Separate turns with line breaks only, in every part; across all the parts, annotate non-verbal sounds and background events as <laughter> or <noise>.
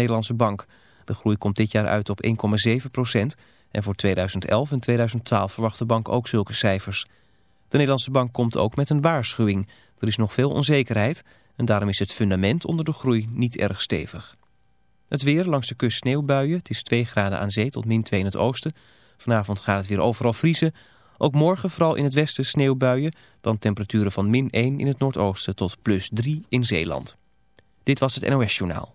Nederlandse Bank. De groei komt dit jaar uit op 1,7 procent en voor 2011 en 2012 verwacht de bank ook zulke cijfers. De Nederlandse Bank komt ook met een waarschuwing. Er is nog veel onzekerheid en daarom is het fundament onder de groei niet erg stevig. Het weer, langs de kust sneeuwbuien. Het is 2 graden aan zee tot min 2 in het oosten. Vanavond gaat het weer overal vriezen. Ook morgen vooral in het westen sneeuwbuien. Dan temperaturen van min 1 in het noordoosten tot plus 3 in Zeeland. Dit was het NOS Journaal.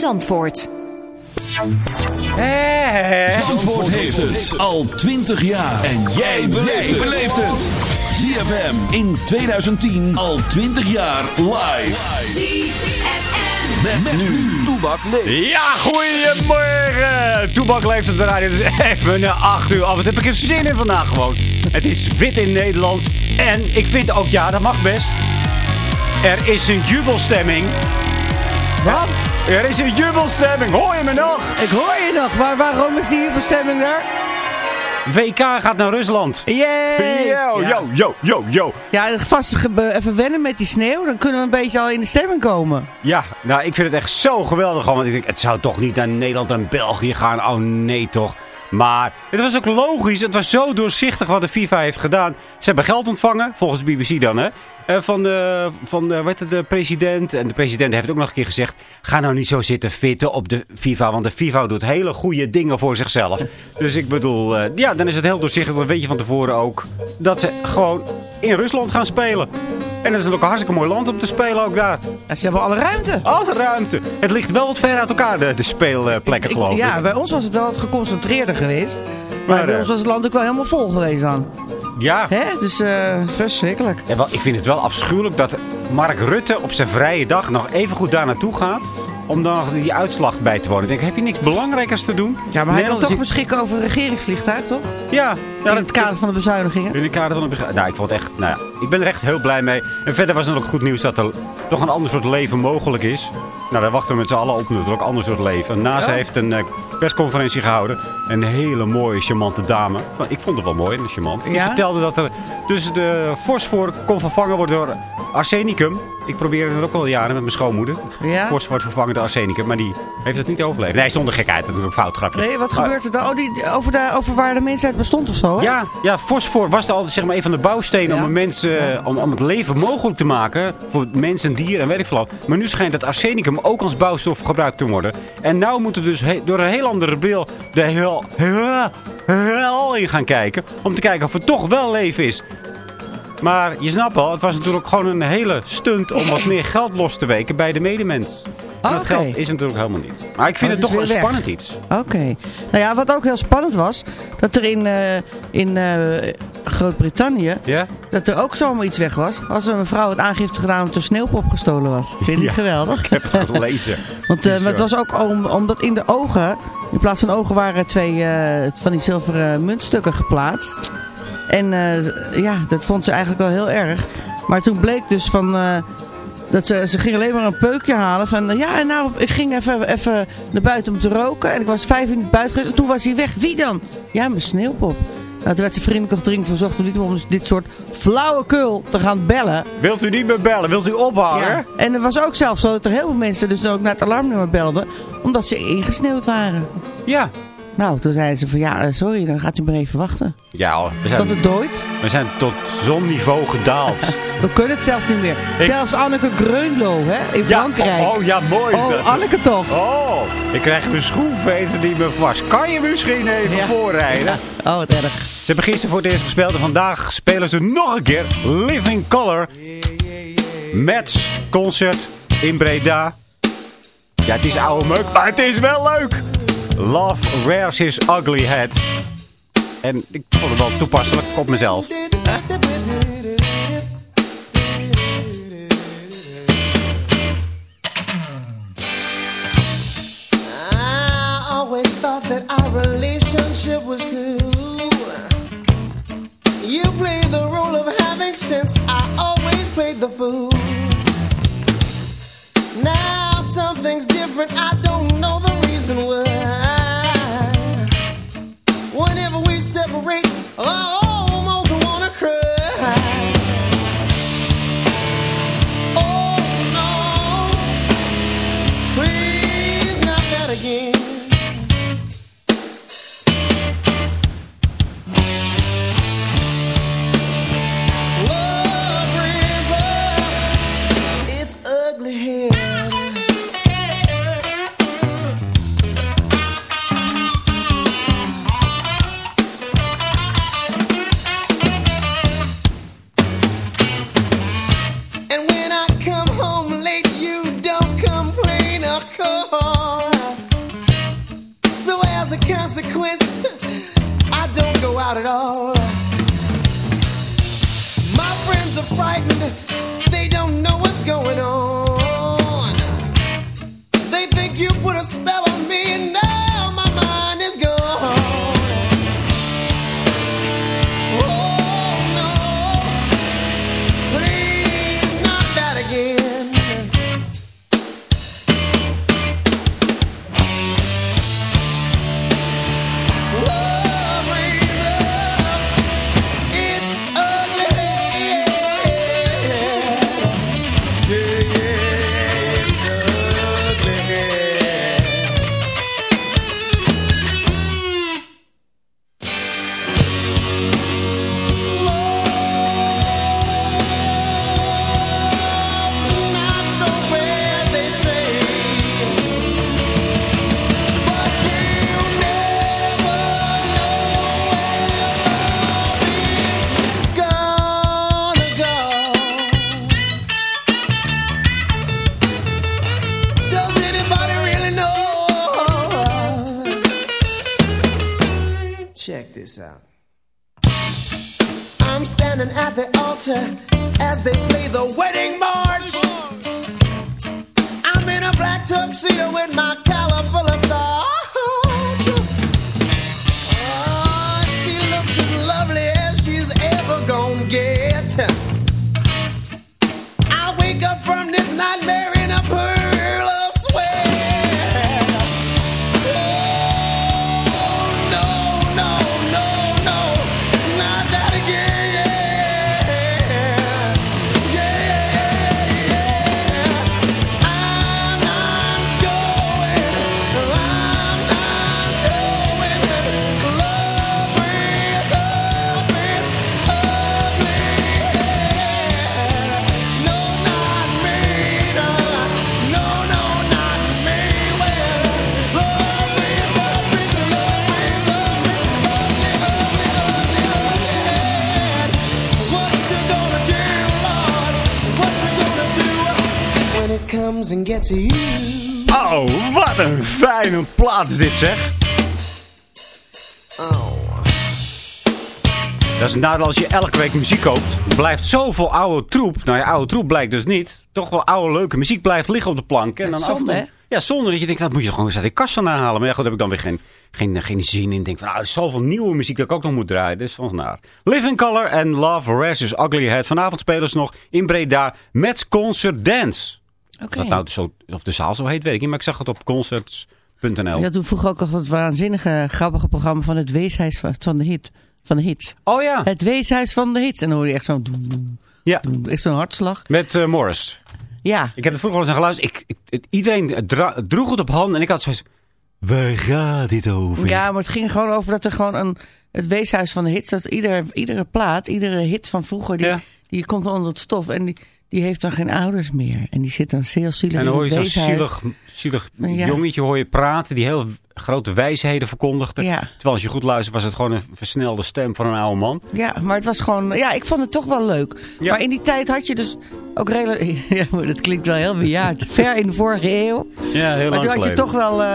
Zandvoort.
Zandvoort heeft het al 20 jaar. En jij beleeft het. ZFM in 2010 al 20 jaar live.
ZFM.
Met, nu. Toebak leeft.
Ja, goeiemorgen! Toebak leeft op de radio. Het is even na 8 uur af. Wat heb ik er zin in vandaag gewoon. Het is wit in Nederland. En ik vind ook, ja, dat mag best. Er is een jubelstemming.
Wat?
Er is een jubelstemming. Hoor je me nog?
Ik hoor je nog, maar waarom is die bestemming daar?
WK gaat naar Rusland.
Yay!
Yo, yo, yo, yo, yo.
Ja, vast even wennen met die sneeuw, dan kunnen we een beetje al in de stemming komen.
Ja, nou, ik vind het echt zo geweldig. Want ik denk, het zou toch niet naar Nederland en België gaan? Oh nee, toch. Maar het was ook logisch. Het was zo doorzichtig wat de FIFA heeft gedaan. Ze hebben geld ontvangen, volgens de BBC dan, hè. eh, van de, van de, heet het, de president. En de president heeft ook nog een keer gezegd... ga nou niet zo zitten fitten op de FIFA... want de FIFA doet hele goede dingen voor zichzelf. Dus ik bedoel, eh, ja, dan is het heel doorzichtig. Dan weet je van tevoren ook dat ze gewoon in Rusland gaan spelen. En dat is ook een hartstikke mooi land om te spelen ook daar.
Ja, ze hebben alle ruimte.
Alle ruimte. Het ligt wel wat ver uit elkaar, de, de speelplekken,
Ik-
geloof ik.
ja, bij ons was het wel wat geconcentreerder geweest. Maar,
Maar,
bij
eh,
ons was het land ook wel helemaal vol geweest dan.
Ja.
Hè? Dus eh verschrikkelijk.
Ja, wel, ik vind het wel afschuwelijk dat Mark Rutte op zijn vrije dag nog even goed daar naartoe gaat. Om dan nog die uitslag bij te wonen. Ik denk, heb je niks belangrijkers te doen?
Ja, maar hij kan toch beschikken over een regeringsvliegtuig, toch?
Ja, ja
in het kader van de bezuinigingen.
In het kader van de bega- Nou, ik vond het echt... Nou ja, ik ben er echt heel blij mee. En verder was er ook goed nieuws dat er toch een ander soort leven mogelijk is. Nou, daar wachten we met z'n allen op natuurlijk. Een ander soort leven. En NASA
Ja.
heeft een eh, persconferentie gehouden. Een hele mooie, charmante dame. Ik vond het wel mooi, een charmant. Die
Ja?
vertelde dat er dus de fosfor kon vervangen worden door arsenicum. Ik probeer het ook al jaren met mijn schoonmoeder.
Ja?
Fosfor wordt vervangen door arsenicum. Maar die heeft het niet overleefd. Nee, zonder gekheid. Dat is ook een fout grapje.
Nee, wat
Maar-
gebeurt er dan? Oh, die, over, de, over waar de mensheid bestond of zo, hè?
ja, ja, fosfor was er altijd zeg maar, een van de bouwstenen
Ja.
om, een mens, eh, om, om het leven mogelijk te maken. Voor mensen, dieren en wat. Maar nu schijnt dat arsenicum ook als bouwstof gebruikt te worden. En nou moeten we dus door een heel andere bril de heel, heel, in gaan kijken. Om te kijken of er toch wel leven is. Maar je snapt wel, het was natuurlijk gewoon een hele stunt om wat meer geld los te weken bij de medemens. En dat geld is natuurlijk helemaal niet. Maar ik vind
Oh,
het
het
toch een
weg.
spannend iets.
Oké. Nou ja, wat ook heel spannend was, dat er in, eh, in eh, Groot-Brittannië, dat er ook zomaar iets weg was. Als een mevrouw het aangifte gedaan omdat er sneeuwpop gestolen was. Vind
Ja,
geweldig?
Ik heb het gelezen. <laughs>
Want
Bizar.
het was ook om, omdat in de ogen, in plaats van ogen waren twee van die zilveren muntstukken geplaatst. En ja, dat vond ze eigenlijk wel heel erg. Maar toen bleek dus van... dat ze, ze ging alleen maar een peukje halen. Van ja, en nou, ik ging even, even naar buiten om te roken. En ik was vijf minuten buiten geweest. En toen was hij weg. Wie dan? Ja, mijn sneeuwpop. Nou, toen werd ze vriendelijk gedringd verzocht om niet om dit soort flauwekul te gaan bellen.
Wilt u niet meer bellen? Wilt u ophangen?
Ja. En er was ook zelfs zo dat er heel veel mensen dus ook naar het alarmnummer belden. Omdat ze ingesneeuwd waren.
Ja.
Nou, toen zeiden ze van ja, eh, sorry, dan gaat u maar even wachten.
Ja, we zijn,
Tot het dooit.
we zijn tot zonniveau gedaald. <laughs>
We kunnen het zelfs niet meer.
Ik-
Zelfs Anneke Greunlo, hè, in Frankrijk.
Oh, oh, ja, mooi is
Oh,
dat.
Anneke toch.
Oh, ik krijg mijn schoenveter niet meer vast. Kan je misschien even
Ja.
voorrijden?
Oh, wat erg.
Ze hebben gisteren voor het eerst gespeeld en vandaag spelen ze nog een keer Living Color. Match concert in Breda. Ja, het is oude meuk, maar het is wel leuk. Love wears his ugly head. En ik vond het wel toepasselijk op mezelf.
I always thought that our relationship was cool. You played the role of having sense, I always played the fool. Now something's different, I don't know the reason why. Whenever we separate, I as a consequence, <laughs> I don't go out at all. My friends are frightened, they don't know what's going on. They think you put a spell on me, and now Oh,
wat een fijne plaat is dit zeg. Dat is het nadeel als je elke week muziek koopt. Blijft zoveel oude troep. Nou ja, oude troep blijkt dus niet. Toch wel oude leuke muziek blijft liggen op de plank. En dan
is zonde, hè?
Ja, zonder dat je denkt, dat moet je gewoon eens uit de kast vandaan halen. Maar ja, goed, daar heb ik dan weer geen, geen, geen zin in. Denk van, nou, er is zoveel nieuwe muziek dat ik ook nog moet draaien. Dus vandaar. Living Color en Love Versus Ugly Head. Vanavond spelen ze nog in Breda met Concert Dance.
Oké.
Of, dat nou zo, of de zaal zo heet, weet ik niet. Maar ik zag het op concerts.nl.
Ja, toen vroeg ook nog dat waanzinnige, grappige programma van het Weeshuis van de hit. Van de hits.
Oh ja,
Het Weeshuis van de hits. En dan hoor je echt zo'n...
ja.
Echt zo'n hartslag.
met eh, Morris.
Ja.
Ik heb het vroeger al eens aan geluisterd. Ik, ik, iedereen droeg het op handen en ik had zoiets... Waar gaat dit over?
Ja, maar het ging gewoon over dat er gewoon een... Het Weeshuis van de hits, dat ieder, iedere plaat, iedere hit van vroeger, die,
Ja.
die komt onder het stof. En die, die heeft dan geen ouders meer. En die zit dan heel zielig
en dan hoor je zo'n zielig, zielig
Ja.
jongetje hoor je praten die heel grote wijsheden verkondigde.
Ja.
Terwijl als je goed luistert was het gewoon een versnelde stem van een oude man.
Ja, maar het was gewoon... Ja, ik vond het toch wel leuk.
Ja.
Maar in die tijd had je dus ook redelijk... <laughs> Ja, maar dat klinkt wel heel bejaard. <laughs> Ver in de vorige eeuw.
Ja, heel
Maar
lang
toen had je toch wel eh,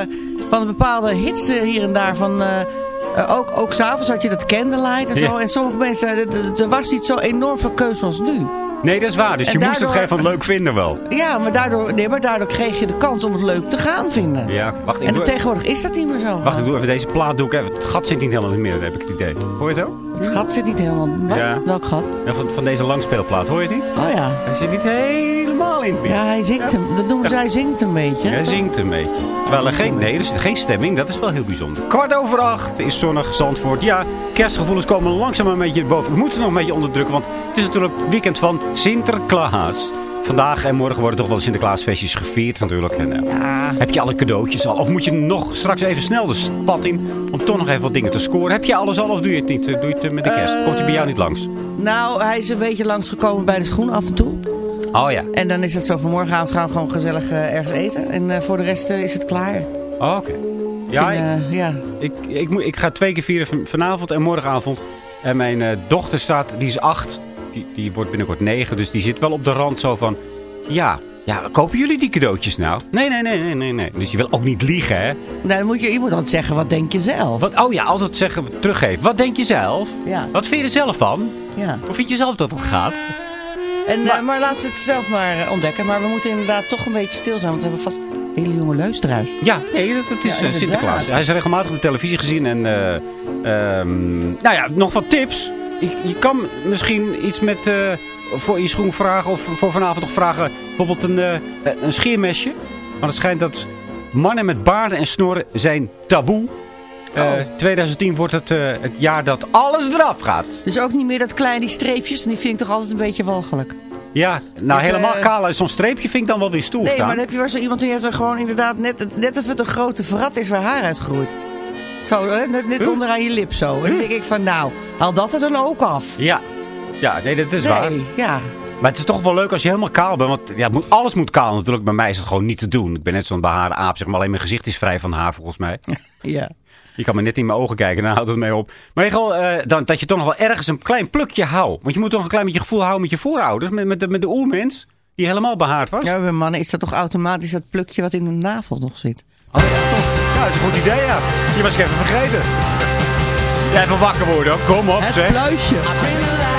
van bepaalde hits hier en daar van... eh, ook ook s'avonds had je dat Candlelight en zo.
Ja.
En sommige mensen, er was niet zo enorm veel keus als nu.
Nee, dat is waar. Dus
En
je moest het van leuk vinden wel.
Ja, maar daardoor, nee, maar daardoor kreeg je de kans om het leuk te gaan vinden.
Ja, wacht. Ik
en
doe,
tegenwoordig is dat niet meer zo.
wacht, ik doe even deze plaat. Doe ik even. Het gat zit niet helemaal in het midden, heb ik het idee. Hoor je het ook?
Het gat zit niet helemaal... Wat?
Ja.
Welk gat?
Ja, van, van deze langspeelplaat. Hoor je het niet?
Oh ja.
Hij zit niet helemaal in het.
Ja, hij zingt hem. Dat noemen ze, hij zingt een beetje.
Hij zingt een beetje. Terwijl er geen, nee, er zit geen stemming. Dat is wel heel bijzonder. Kwart over acht is zonnig Zandvoort. Ja, kerstgevoelens komen langzaam een beetje boven. Ik moet ze nog een beetje onderdrukken, want het is natuurlijk weekend van Sinterklaas. Vandaag en morgen worden toch wel Sinterklaasfeestjes gevierd natuurlijk. En, eh,
Ja.
Heb je alle cadeautjes al? Of moet je nog straks even snel de stad in om toch nog even wat dingen te scoren? Heb je alles al of doe je het niet? Eh, Doe je het eh, met de kerst? Komt hij bij jou niet langs?
Nou, hij is een beetje langsgekomen bij de schoen af en toe.
Oh ja.
En dan is het zo, vanmorgenavond gaan we gewoon gezellig eh, ergens eten. En eh, voor de rest eh, is het klaar.
Oh, Oké. Ja,
Ik ja.
Ik, ik, ik ga twee keer vieren van, vanavond en morgenavond. En mijn dochter staat, die is acht. Die, die wordt binnenkort negen. Dus die zit wel op de rand zo van... Ja, ja, kopen jullie die cadeautjes nou? Nee, nee, nee, nee, nee. nee. Dus je wil ook niet liegen, hè?
Nou, dan moet je, je moet altijd zeggen, wat denk je zelf?
Wat, oh ja, altijd zeggen, teruggeven. Wat denk je zelf?
Ja.
Wat vind je er zelf van?
Ja.
Hoe vind je zelf dat het gaat?
En,
Maar-
maar, maar laat ze het zelf maar eh, ontdekken. Maar we moeten inderdaad toch een beetje stil zijn. Want we hebben vast hele jonge luisteraars.
Ja, nee, dat, dat is
Ja,
eh. Sinterklaas. Hij is regelmatig op de televisie gezien. En, eh, ehm, nou ja, nog wat tips. Je, je kan misschien iets met, eh, voor je schoen vragen of voor vanavond nog vragen. Bijvoorbeeld een, eh, een scheermesje. Want het schijnt dat mannen met baarden en snorren zijn taboe. Eh
Oh.
2010 wordt het, eh, het jaar dat alles eraf gaat.
Dus ook niet meer dat kleine die streepjes. En die vind ik toch altijd een beetje walgelijk.
Ja, nou
Met,
helemaal
eh,
kaal uit zo'n streepje vind ik dan wel weer stoel
Nee,
staan.
maar dan heb je wel zo iemand die heeft er gewoon inderdaad net, net of het een grote vrat is waar haar uitgroeit. Zo, hè, net, net
Huh?
onderaan je lip zo. En dan denk ik van, nou, haal dat er dan ook af.
Ja. ja, nee, dat is waar.
Nee, ja.
Maar het is toch wel leuk als je helemaal kaal bent. Want ja, moet, alles moet kaal natuurlijk. Bij mij is het gewoon niet te doen. Ik ben net zo'n behaarde aap. Zeg maar. Alleen mijn gezicht is vrij van haar volgens mij. <laughs>
ja.
Je kan me net in mijn ogen kijken. Dan houdt het mee op. Maar in ieder geval, eh, dan, dat je toch nog wel ergens een klein plukje houdt. Want je moet toch een klein beetje gevoel houden met je voorouders. Met, met, de, met de oermens. Die helemaal behaard was.
Ja, bij mannen is dat toch automatisch dat plukje wat in de navel nog zit.
Oh, dat is toch... Ja, dat is een goed idee, ja. Je was ik even vergeten. Jij even wakker worden. Kom op,
Het
zeg.
pluisje.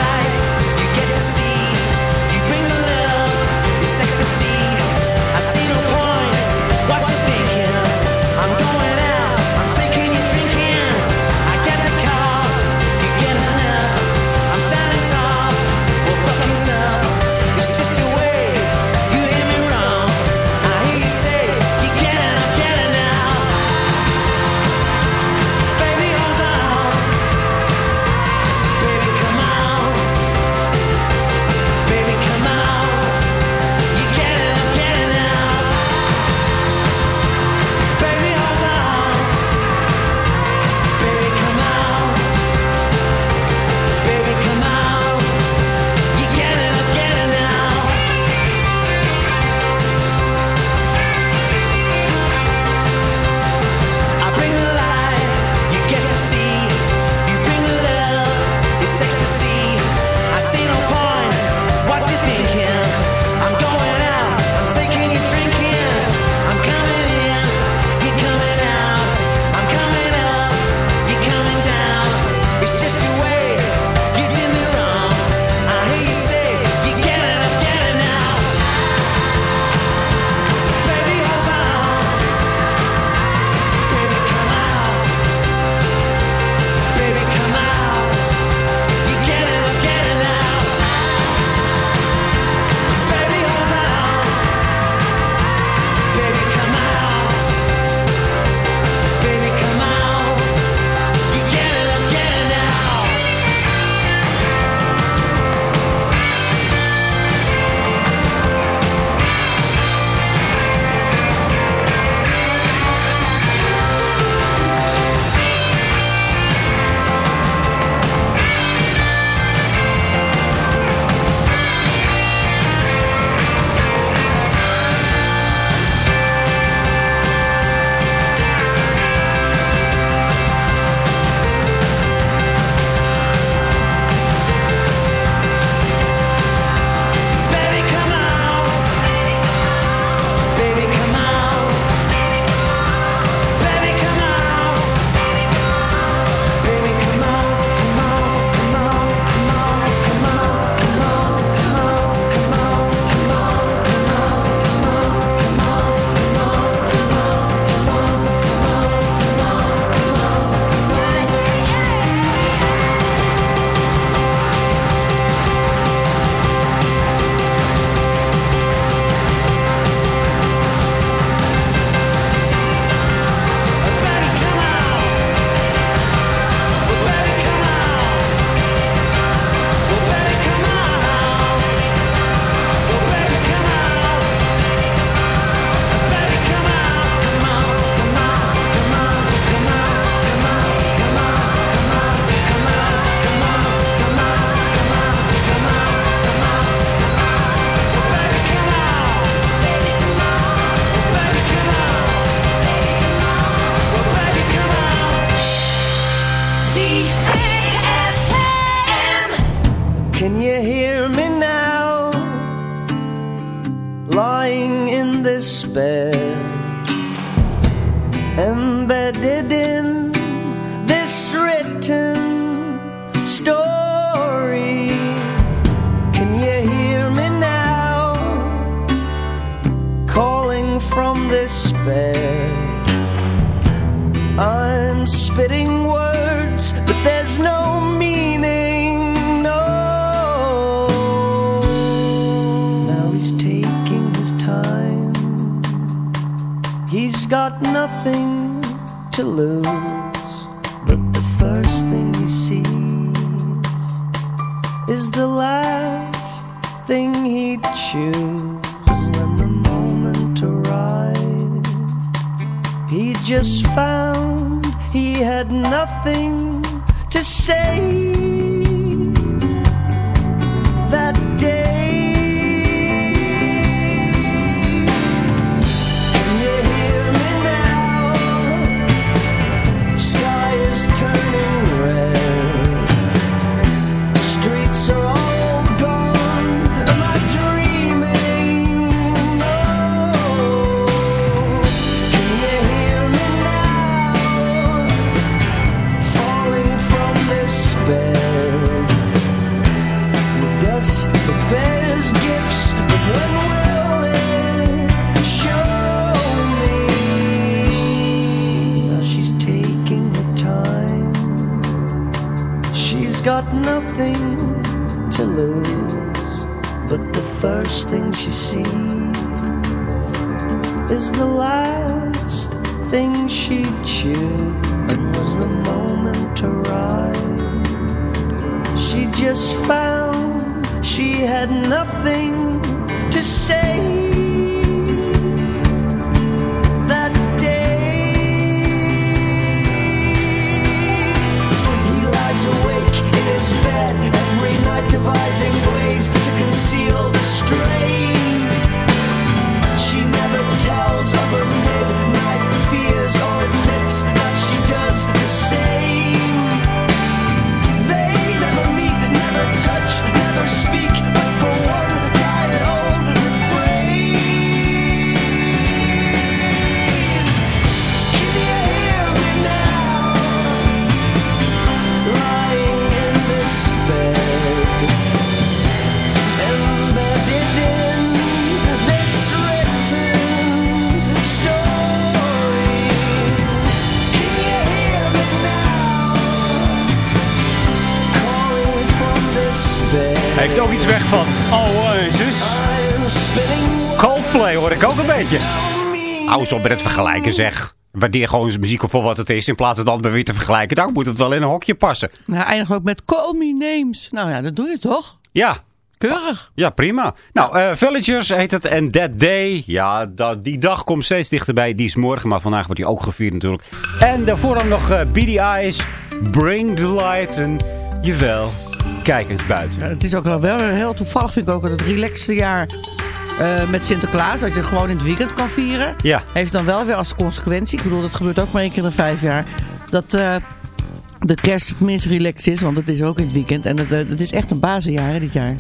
Hou eens op met het vergelijken zeg. Waardeer gewoon zijn muziek voor wat het is. In plaats van het altijd weer te vergelijken. Dan moet het wel in een hokje passen.
Nou, eindig ook met Call Me Names. Nou ja, dat doe je toch?
Ja,
Keurig.
ja prima. Nou, eh, Villagers heet het. En That Day. Ja, dat, die dag komt steeds dichterbij. Die is morgen, maar vandaag wordt die ook gevierd natuurlijk. En daarvoor dan nog uh, Eyes. Bring the Light. En jawel, kijk eens buiten.
Ja, het is ook wel wel heel toevallig, vind ik ook, het relaxste jaar eh, met Sinterklaas. Dat je gewoon in het weekend kan vieren.
Ja.
Heeft dan wel weer als consequentie, ik bedoel, dat gebeurt ook maar één keer in de vijf jaar, dat eh, de kerst minst relaxed is, want het is ook in het weekend. En het, eh, het is echt een bazenjaar hè, dit jaar.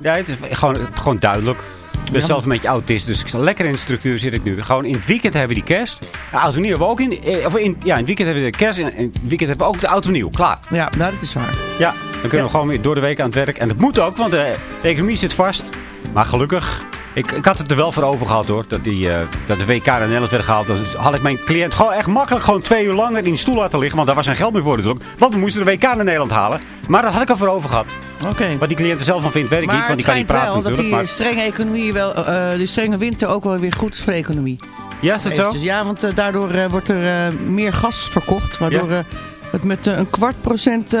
Ja, het is gewoon, gewoon duidelijk. Ik ben
Ja.
zelf een beetje autist, dus ik sta lekker in de structuur zit ik nu. Gewoon in het weekend hebben we die kerst. Oud en nieuw hebben we ook in, of in... Ja, in het weekend hebben we de kerst en in het weekend hebben we ook de en nieuw. Klaar.
Ja, nou dat is waar.
Ja, dan kunnen we gewoon weer door de week aan het werk. En dat moet ook, want de, de economie zit vast. Maar gelukkig, ik, ik had het er wel voor over gehad hoor. Dat, die, eh, dat de WK naar Nederland werd gehaald. Dus had ik mijn cliënt gewoon echt makkelijk gewoon twee uur langer in de stoel laten liggen. Want daar was geen geld meer voor natuurlijk. Want we moesten de WK naar Nederland halen. Maar dat had ik al voor over gehad.
Oké.
Wat die cliënt er zelf van vindt, weet ik
Maar
niet. Want die kan niet praten
wel dat
natuurlijk.
die
Maar,
strenge economie wel, eh, die strenge winter ook wel weer goed is voor de economie.
ja, is dat zo?
Ja, want eh, daardoor wordt er meer gas verkocht. Waardoor
Ja.
het met een kwart procent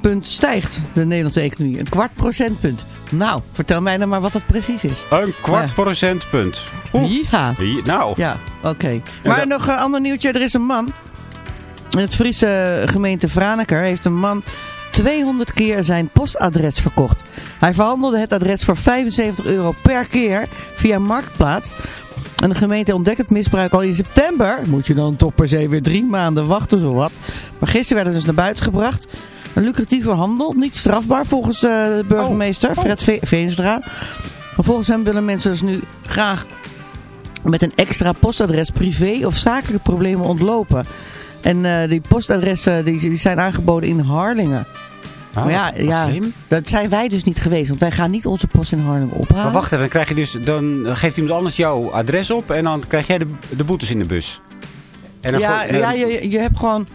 punt stijgt, de Nederlandse economie. Een kwart procentpunt. Nou, vertel mij nou maar wat dat precies is.
Een kwart
Ja.
procentpunt.
Ja.
Nou,
Ja, oké. Maar
dat-
nog een ander nieuwtje. Er is een man. In het Friese gemeente Franeker heeft een man 200 keer zijn postadres verkocht. Hij verhandelde het adres voor 75 euro per keer via Marktplaats. En de gemeente ontdekt het misbruik al in september. Moet je dan toch per se weer drie maanden wachten, zowat. Maar gisteren werd het dus naar buiten gebracht. Een lucratieve handel, niet strafbaar volgens de burgemeester,
Oh.
Fred Ve Veenstra. Maar volgens hem willen mensen dus nu graag met een extra postadres privé of zakelijke problemen ontlopen. En eh, die postadressen die, die zijn aangeboden in Harlingen.
Ah,
maar ja,
wat
ja,
slim.
dat zijn wij dus niet geweest. Want wij gaan niet onze post in Harlingen ophalen.
Maar wacht even, dan, krijg je dus, dan geeft iemand anders jouw adres op en dan krijg jij de, de boetes in de bus. En dan
ja,
gooi- en dan-
ja je, je hebt gewoon...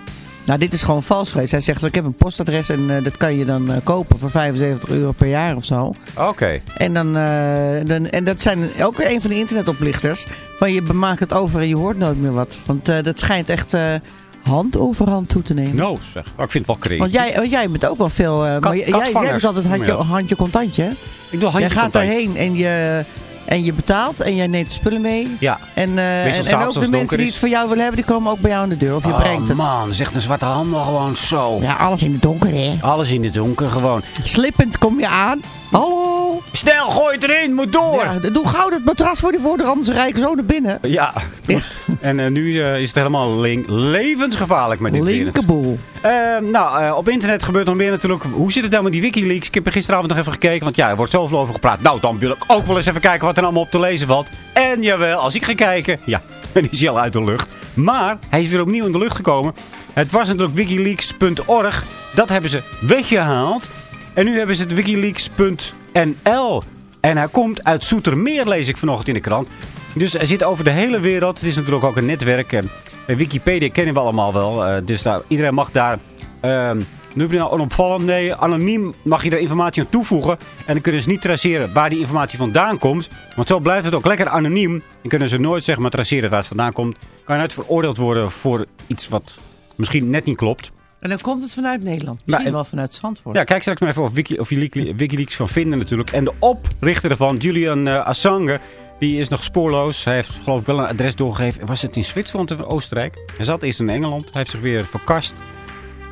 Nou, dit is gewoon vals geweest. Hij zegt, ik heb een postadres en eh, dat kan je dan eh, kopen voor 75 euro per jaar of zo.
Oké.
En, dan, eh, dan, en dat zijn ook een van de internetoplichters. Van je maakt het over en je hoort nooit meer wat. Want dat schijnt echt hand over hand toe te nemen.
No, zeg. Oh, ik vind het wel creatief.
Want jij, want jij bent ook wel veel... maar jij, doet altijd handje, handje contantje.
Ik doe handje
Jij gaat daarheen en je, en je betaalt en jij neemt de spullen mee.
Ja.
En, eh, en, ook de mensen die het voor jou willen hebben, die komen ook bij jou aan de deur. Of je
oh,
brengt het.
man, dat is echt een zwarte handel gewoon zo.
Ja, alles in het donker, hè.
Alles in het donker gewoon.
Slippend kom je aan. Hallo.
Snel, gooi het erin, moet door.
Ja, doe gauw dat matras voor die voordeur, anders rij ik zo naar binnen.
Ja, goed. En eh, nu eh, is het helemaal levensgevaarlijk met dit weer.
Linkerboel.
Eh, nou, op internet gebeurt nog meer natuurlijk. Hoe zit het nou met die Wikileaks? Ik heb er gisteravond nog even gekeken, want ja, er wordt zoveel over gepraat. Nou, dan wil ik ook wel eens even kijken wat er allemaal op te lezen valt. En jawel, als ik ga kijken, ja, <laughs> dan is hij al uit de lucht. Maar hij is weer opnieuw in de lucht gekomen. Het was natuurlijk wikileaks.org. Dat hebben ze weggehaald. En nu hebben ze het wikileaks.nl. En hij komt uit Soetermeer, lees ik vanochtend in de krant. Dus hij zit over de hele wereld. Het is natuurlijk ook een netwerk. eh, Wikipedia kennen we allemaal wel. eh, dus iedereen mag daar... ehm, nu heb je nou onopvallend. Nee, anoniem mag je daar informatie aan toevoegen. En dan kunnen ze niet traceren waar die informatie vandaan komt. Want zo blijft het ook lekker anoniem. En kunnen ze nooit zeg maar traceren waar het vandaan komt. Kan je nooit veroordeeld worden voor iets wat misschien net niet klopt.
En dan komt het vanuit Nederland. Misschien
Nou, en-
wel vanuit Zandvoort.
Ja, kijk straks maar even of, Wiki, of Wikileaks kan vinden natuurlijk. En de oprichter ervan, Julian eh, Assange, die is nog spoorloos. Hij heeft geloof ik wel een adres doorgegeven. Was het in Zwitserland of Oostenrijk? Hij zat eerst in Engeland. Hij heeft zich weer verkast.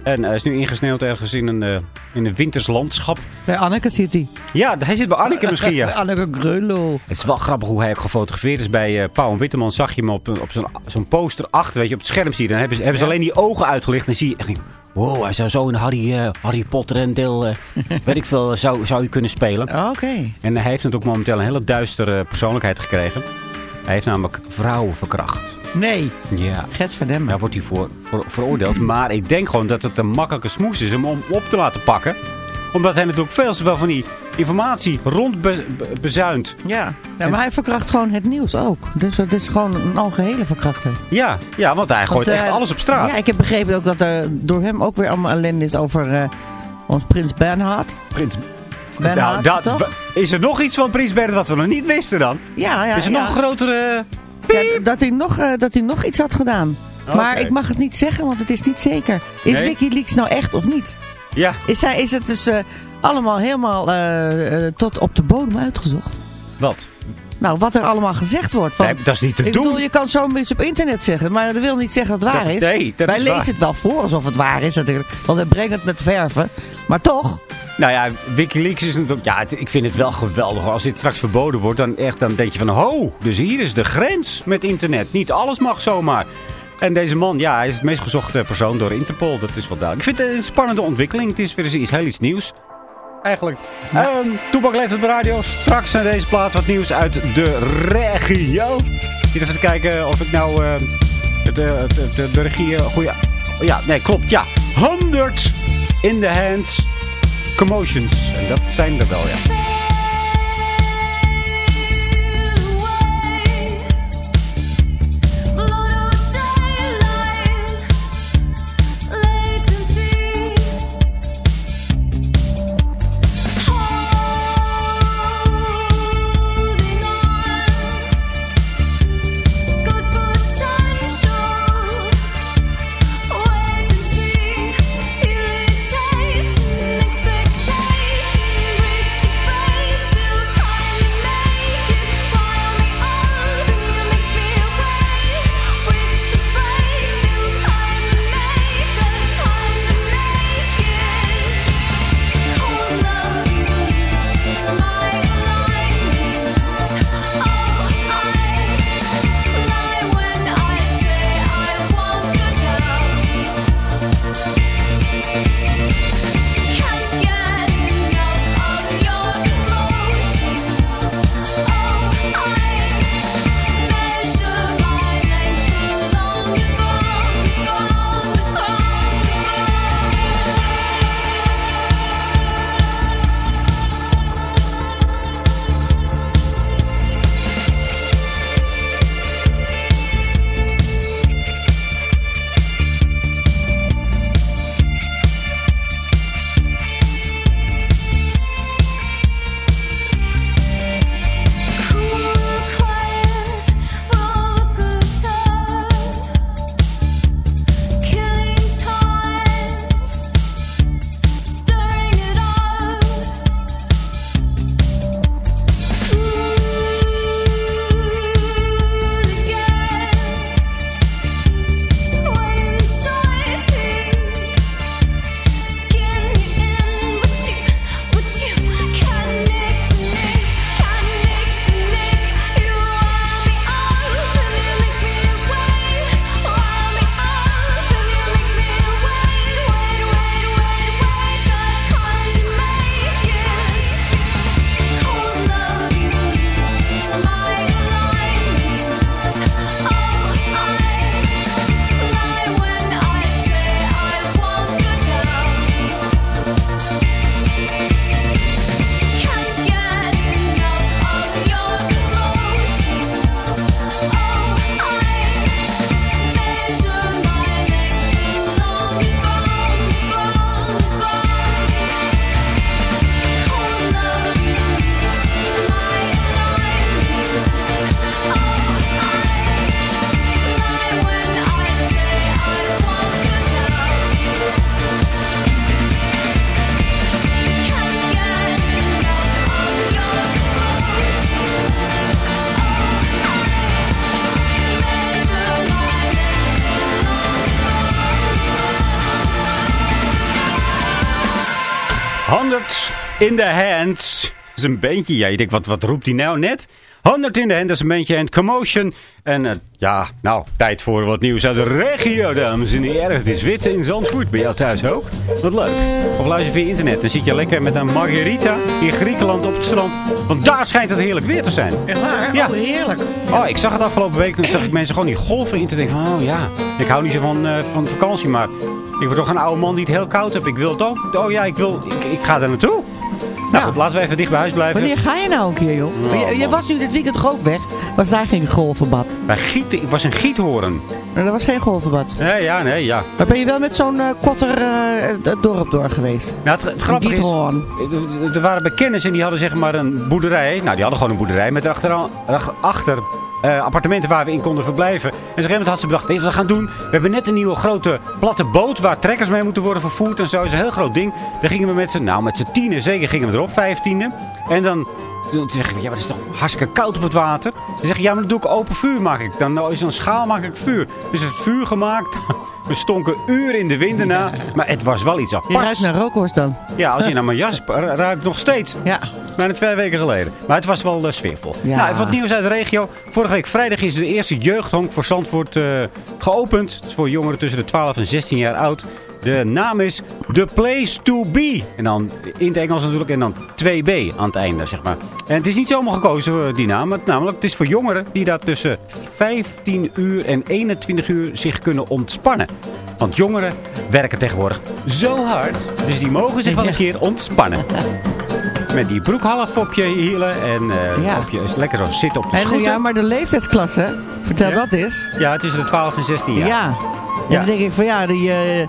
En hij is nu ingesneeuwd ergens in een, eh, in een winters landschap.
Bij Anneke zit hij.
Ja, hij zit bij Anneke misschien, ja.
Bij <laughs> Anneke Grullo.
Het is wel grappig hoe hij ook gefotografeerd is bij eh Pauw en Witteman. Zag je hem op, een- op zo'n poster achter, weet je, op het scherm zie je. Dan hebben ze, hebben ze alleen die ogen uitgelicht. En zie je, echt, wow, hij zou zo in Harry, eh, Harry Potter en deel, eh, <laughs> weet ik veel, zou, zou je kunnen spelen.
Oké.
En hij heeft natuurlijk momenteel een hele duistere persoonlijkheid gekregen. Hij heeft namelijk vrouwen verkracht.
Nee.
Ja.
Gert van Demmen.
Daar wordt hij voor, voor veroordeeld. Maar ik denk gewoon dat het een makkelijke smoes is om hem op te laten pakken. Omdat hij natuurlijk veel te veel van die informatie rondbezuint.
Ja. ja, maar hij verkracht gewoon het nieuws ook. Dus het is gewoon een algehele verkrachter.
Ja, ja, want hij gooit echt
eh,
alles op straat.
Ja, ik heb begrepen ook dat er door hem ook weer allemaal ellende is over eh, ons prins Bernhard.
Prins
Bernhard,
nou, dat,
toch?
is er nog iets van Prins Bernhard wat we nog niet wisten dan?
Ja, ja.
is er
ja.
nog een grotere...
Ja, dat, hij nog, eh, dat hij nog iets had gedaan. Maar ik mag het niet zeggen, want het is niet zeker. Is
Nee?
Wikileaks nou echt of niet?
Ja,
Is, hij, is het dus eh, allemaal helemaal eh, tot op de bodem uitgezocht?
wat?
Nou, wat er allemaal gezegd wordt. Van,
Nee, dat is niet te
ik
doen.
bedoel, je kan zoiets op internet zeggen, maar dat wil niet zeggen dat het waar
Dat-
is.
nee, dat
Wij
is
lezen
waar.
het wel voor alsof het waar is natuurlijk. Want we brengen het met verven. Maar toch,
Nou ja, Wikileaks is natuurlijk... Ja, het- ik vind het wel geweldig. Als dit straks verboden wordt, dan, echt, dan denk je van... Ho, dus hier is de grens met internet. Niet alles mag zomaar. En deze man, ja, hij is het meest gezochte persoon door Interpol. Dat is wel duidelijk. Ik vind het een spannende ontwikkeling. Het is weer eens iets heel iets nieuws. Eigenlijk. Toepak leeft op de radio. Straks naar deze plaat wat nieuws uit de regio. Zit even te kijken of ik nou ehm, het, eh, de, de regie... eh, goeie, ja, nee, klopt, ja. 100 in the hands commotions. En dat zijn er wel, ja. In the hands. Dat is een beentje. Ja, je denkt, wat, wat roept hij nou net? 100 in de hand, dat is een beetje een commotion. En eh, ja, nou, tijd voor wat nieuws uit de regio, dames en heren. Het is wit in Zandvoort. Bij jou thuis ook? Wat leuk. Of luister via internet. Dan zit je lekker met een margarita in Griekenland op het strand. Want daar schijnt het heerlijk weer te zijn.
Echt waar?
Ja.
Oh, heerlijk.
Oh, ik zag het afgelopen week. Toen zag ik mensen gewoon die golven in te denken van, oh ja. Ik hou niet zo van, eh, van vakantie, maar ik word toch een oude man die het heel koud heeft. Ik wil het ook. Oh ja, ik, wil, ik, ik ga er naartoe. Nou, goed, laten we even dicht bij huis blijven.
Wanneer ga je nou een keer, joh?
Oh,
je, je was nu dit weekend toch ook weg? Was daar geen golvenbad?
Bij gieten, ik was een giethoorn.
Er was geen golvenbad.
Nee, ja, nee, ja.
Maar ben je wel met zo'n eh, kotter eh, het dorp door geweest?
Nou, het, het grappige
Giethoorn.
er- er waren bekenners en die hadden zeg maar een boerderij. Nou, die hadden gewoon een boerderij met erachter, eh, appartementen waar we in konden verblijven. En op een gegeven had ze bedacht, weet je wat we gaan doen? We hebben net een nieuwe grote platte boot waar trekkers mee moeten worden vervoerd en zo. Is een heel groot ding. Daar gingen we met z'n, nou met z'n tienen zeker gingen we erop, vijftiende. En dan... Toen zeg ja, maar het is toch hartstikke koud op het water. Ze zeggen, ja, maar dan doe ik open vuur, maak ik. Dan is een schaal, maak ik vuur. Dus het vuur gemaakt. We stonken uren in de wind erna. Maar het was wel iets
Je
aparts.
ruikt naar rookhorst dan.
Ja, als je naar mijn jas ru- ruikt nog steeds.
Ja.
Bijna twee weken geleden. Maar het was wel eh, sfeervol.
Ja.
Nou, even wat nieuws uit de regio. Vorige week vrijdag is de eerste jeugdhonk voor Zandvoort eh, geopend. Het is voor jongeren tussen de 12 en 16 jaar oud. De naam is The Place to Be. En dan in het Engels natuurlijk. En dan 2B aan het einde, zeg maar. En het is niet zomaar gekozen, die naam. Het, namelijk, het is voor jongeren die daar tussen 15 uur en 21 uur zich kunnen ontspannen. Want jongeren werken tegenwoordig zo hard. Dus die mogen zich wel een keer ontspannen. Met die broek half op je hielen en eh,
Ja.
op je, lekker zo zitten op de
En, ja, maar de leeftijdsklasse, vertel
Ja.
dat eens.
Ja, het is de 12 en 16 jaar.
Ja. En
Ja.
dan denk ik van ja, die, eh,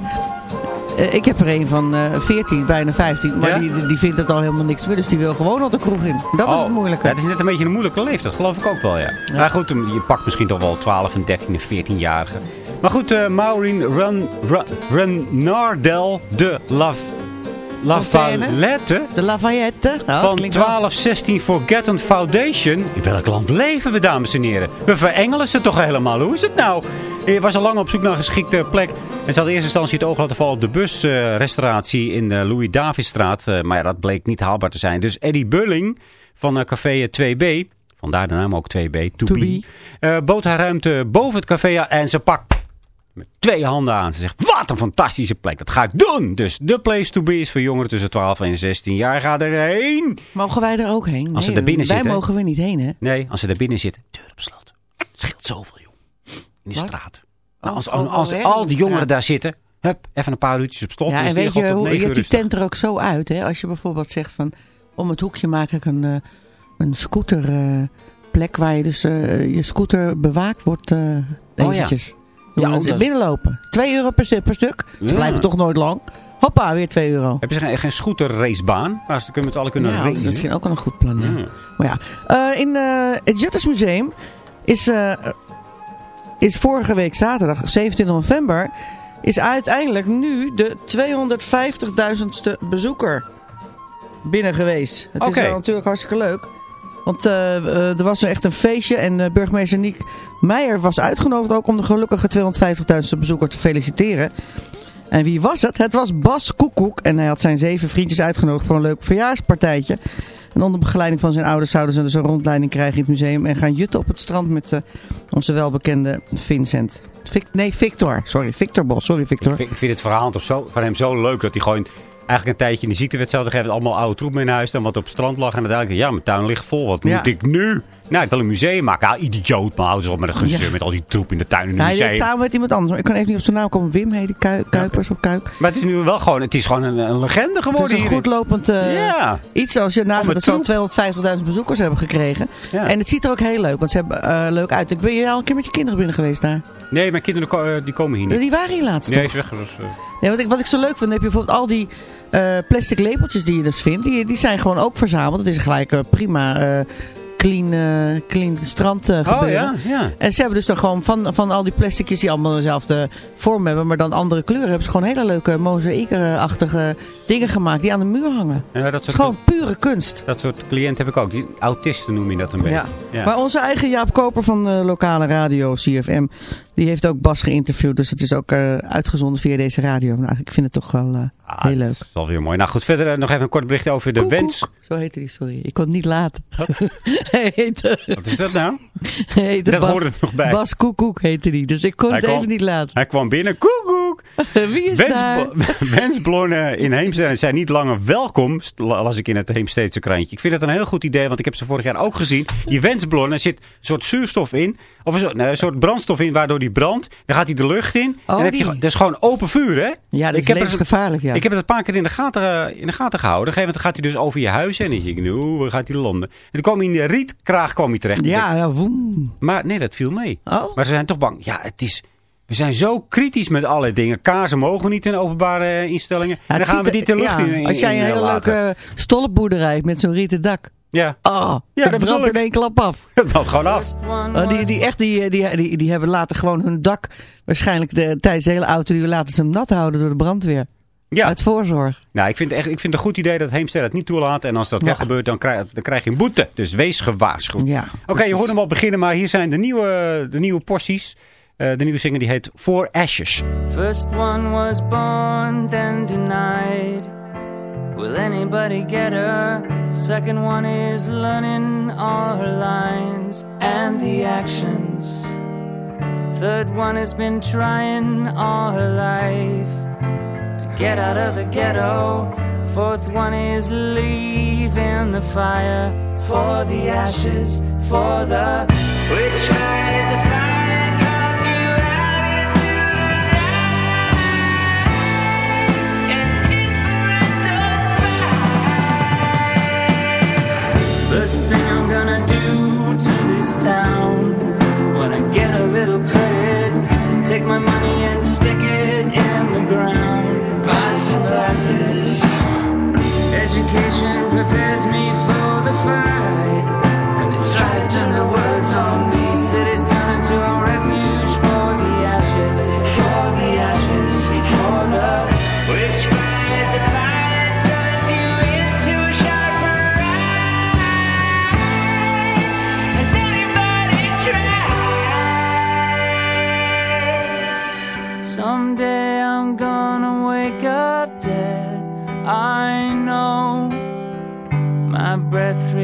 eh, ik heb er een van eh 14, bijna 15. Maar
Ja?
die, die vindt het al helemaal niks meer. Dus die wil gewoon al de kroeg in. Dat is
Oh,
het moeilijke.
ja, het is net een beetje een moeilijke leeftijd, geloof ik ook wel, ja. Maar goed, je pakt misschien toch wel 12 en 13 en 14-jarigen. Maar goed, eh Maureen Run, Run, Renardel de La, Lavalette
De Lafayette. Dat
van
klinkt wel-
1216 Forgotten Foundation. In welk land leven we, dames en heren? We verengelen ze toch helemaal. Hoe is het nou? Je was al lang op zoek naar een geschikte plek. En ze had in eerste instantie het oog laten vallen op de busrestauratie in de Louis Davidstraat. Eh, maar ja, dat bleek niet haalbaar te zijn. Dus Eddie Bulling van eh, café 2B, vandaar de naam ook 2B, To,
To
be,
be.
eh, bood haar ruimte boven het café en ze pakt met twee handen aan. Ze zegt, wat een fantastische plek, dat ga ik doen. Dus de place to be is voor jongeren tussen 12 en 16 jaar. Ga erheen.
Mogen wij er ook heen?
Als ze er binnen
wij
zitten.
mogen we niet heen, hè?
Nee, als ze er binnen zitten, deur op slot. Scheelt zoveel, joh. In de
Wat?
straat.
Oh,
Nou, als
oh, oh,
als
hè,
al die jongeren daar zitten, hup, even een paar uurtjes op slot.
Ja, en weet je, hoe, je hebt die tent er ook zo uit, hè? Als je bijvoorbeeld zegt van, om het hoekje maak ik een, eh, een scooterplek waar je dus eh, je scooter bewaakt wordt eh
Oh, ja. Ja, oh, dat-
binnenlopen. 2 euro per, per stuk. Ze
Ja.
blijven toch nooit lang. Hoppa, weer 2 euro.
Heb je geen, geen scooterracebaan? Waar ze kunnen met alle kunnen
ja, dat is misschien ook wel een goed plan. ja. Maar ja, eh, in eh, het Juttersmuseum is, eh, is vorige week zaterdag, 17 november, is uiteindelijk nu de 250.000ste bezoeker binnen geweest. Het
Oké.
is wel natuurlijk hartstikke leuk. Want eh, eh, er was echt een feestje en eh, burgemeester Niek Meijer was uitgenodigd ook om de gelukkige 250.000ste bezoeker te feliciteren. En wie was het? Het was Bas Koekoek. En hij had zijn zeven vriendjes uitgenodigd voor een leuk verjaarspartijtje. En onder begeleiding van zijn ouders zouden ze dus een rondleiding krijgen in het museum. En gaan jutten op het strand met onze welbekende Vincent. Nee, Victor. Sorry, Victor Bos. Sorry, Victor.
Ik vind, het verhaal zo, van hem zo leuk dat hij gewoon eigenlijk een tijdje in de ziektewet gegeven allemaal oude troep mee naar huis. En wat op het strand lag. En uiteindelijk, ja, mijn tuin ligt vol. Wat
Ja.
moet ik nu? Nou, ik wil een museum maken. Ah, idioot, maar houden ze op met het gezeur.
Ja.
Met al die troep in de tuin in het
hij
museum.
het samen met iemand anders. Maar ik kan even niet op zijn naam komen. Wim heet die Kui- Kuipers of Kuik.
Maar het is nu wel gewoon, het is gewoon een, een legende
Het
geworden
is een
hier.
goed lopend eh,
Ja.
iets. Als je nagaat
het
dat ze al
troep.
250.000 bezoekers hebben gekregen. En het ziet er ook heel leuk. Want ze hebben eh, leuk uit. Ik ben je al een keer met je kinderen binnen geweest daar?
Nee, mijn kinderen eh, die komen hier niet.
Die waren hier laatst
Nee,
toch?
zeg, dus,
Ja, wat, ik, wat ik zo leuk vind, heb je bijvoorbeeld al die eh, plastic lepeltjes die je dus vindt. Die, die zijn gewoon ook verzameld. Het is gelijk eh, prima eh, clean, clean strand
Oh
gebeuren.
ja, ja.
En ze hebben dus dan gewoon van, van al die plasticjes die allemaal dezelfde vorm hebben, maar dan andere kleuren, hebben ze gewoon hele leuke mozaïekachtige dingen gemaakt die aan de muur hangen.
ja dat,
is gewoon pure kunst.
dat soort cliënt heb ik ook. Die autisten noem je dat een beetje.
Ja.
Ja.
Maar onze eigen Jaap Koper van de lokale radio CFM, Die heeft ook Bas geïnterviewd, dus het is ook eh, uitgezonden via deze radio. Nou, ik vind het toch wel eh,
Ah,
heel leuk.
Dat is wel weer mooi. Nou goed, verder eh, nog even een kort bericht over de wens.
Zo heette die, sorry. Ik kon het niet laten. <laughs> hij heette,
Wat is dat nou?
hij heette
Dat
Bas,
hoorde er nog bij.
Bas Koekoek heette die, dus ik kon
Hij
het
kwam-
even niet laten.
Hij kwam binnen. Koekoek. <laughs>
Wie is daar? <laughs>
Wensblonnen in Heemstede zijn niet langer welkom, las ik in het Heemsteedse krantje. Ik vind het een heel goed idee, want ik heb ze vorig jaar ook gezien. Die wensblonnen, zit een soort zuurstof in, of een soort, nee, een soort brandstof in, waardoor die brandt. Dan gaat hij de lucht in.
Oh,
en heb je, dat is gewoon open vuur, hè?
Ja, dat
Ik
is
heb er-
levensgevaarlijk, ja.
Ik heb het een paar keer in de gaten, in de gaten gehouden. Op een gegeven moment gaat hij dus over je huis en dan denk ik, nou, waar gaat hij landen? En toen kwam hij in de rietkraag kwam hij terecht.
ja, ja, woem.
Maar nee, dat viel mee.
Oh?
Maar ze zijn toch bang. Ja, het is... We zijn zo kritisch met allerlei dingen. Kaarsen mogen niet in openbare eh, instellingen.
Ja,
en dan gaan we die de lucht
ja,
in, in
Als jij een
eh,
hele leuke stolpboerderij hebt met zo'n rieten dak.
Ja,
Oh,
Ja,
dat brandt in één klap af. <laughs>
het valt gewoon af.
Oh, die, die, echt, die, die, die, die hebben later gewoon hun dak, waarschijnlijk de, tijdens de hele auto, die laten ze hem nat houden door de brandweer.
Ja,
Uit voorzorg.
nou, ik vind, echt, ik vind het een goed idee dat Heemstede het niet toelaat. En als dat wel
Ja.
gebeurt, dan krijg, dan krijg je een boete. Dus wees gewaarschuwd.
Ja,
Oké, je hoort hem al beginnen, maar hier zijn de nieuwe, de nieuwe porties. Eh, de nieuwe zinger die heet Four Ashes.
First one was born, then denied. Will anybody get her? Second one is learning all her lines and the actions. Third one has been trying all her life to get out of the ghetto. Fourth one is leaving the fire for the ashes, for the which way is the fire thing I'm gonna do to this town when I get a little credit, take my money and stick it in the ground. Buy some glasses. Education prepares me for the fight. When they try to turn their words on me, breath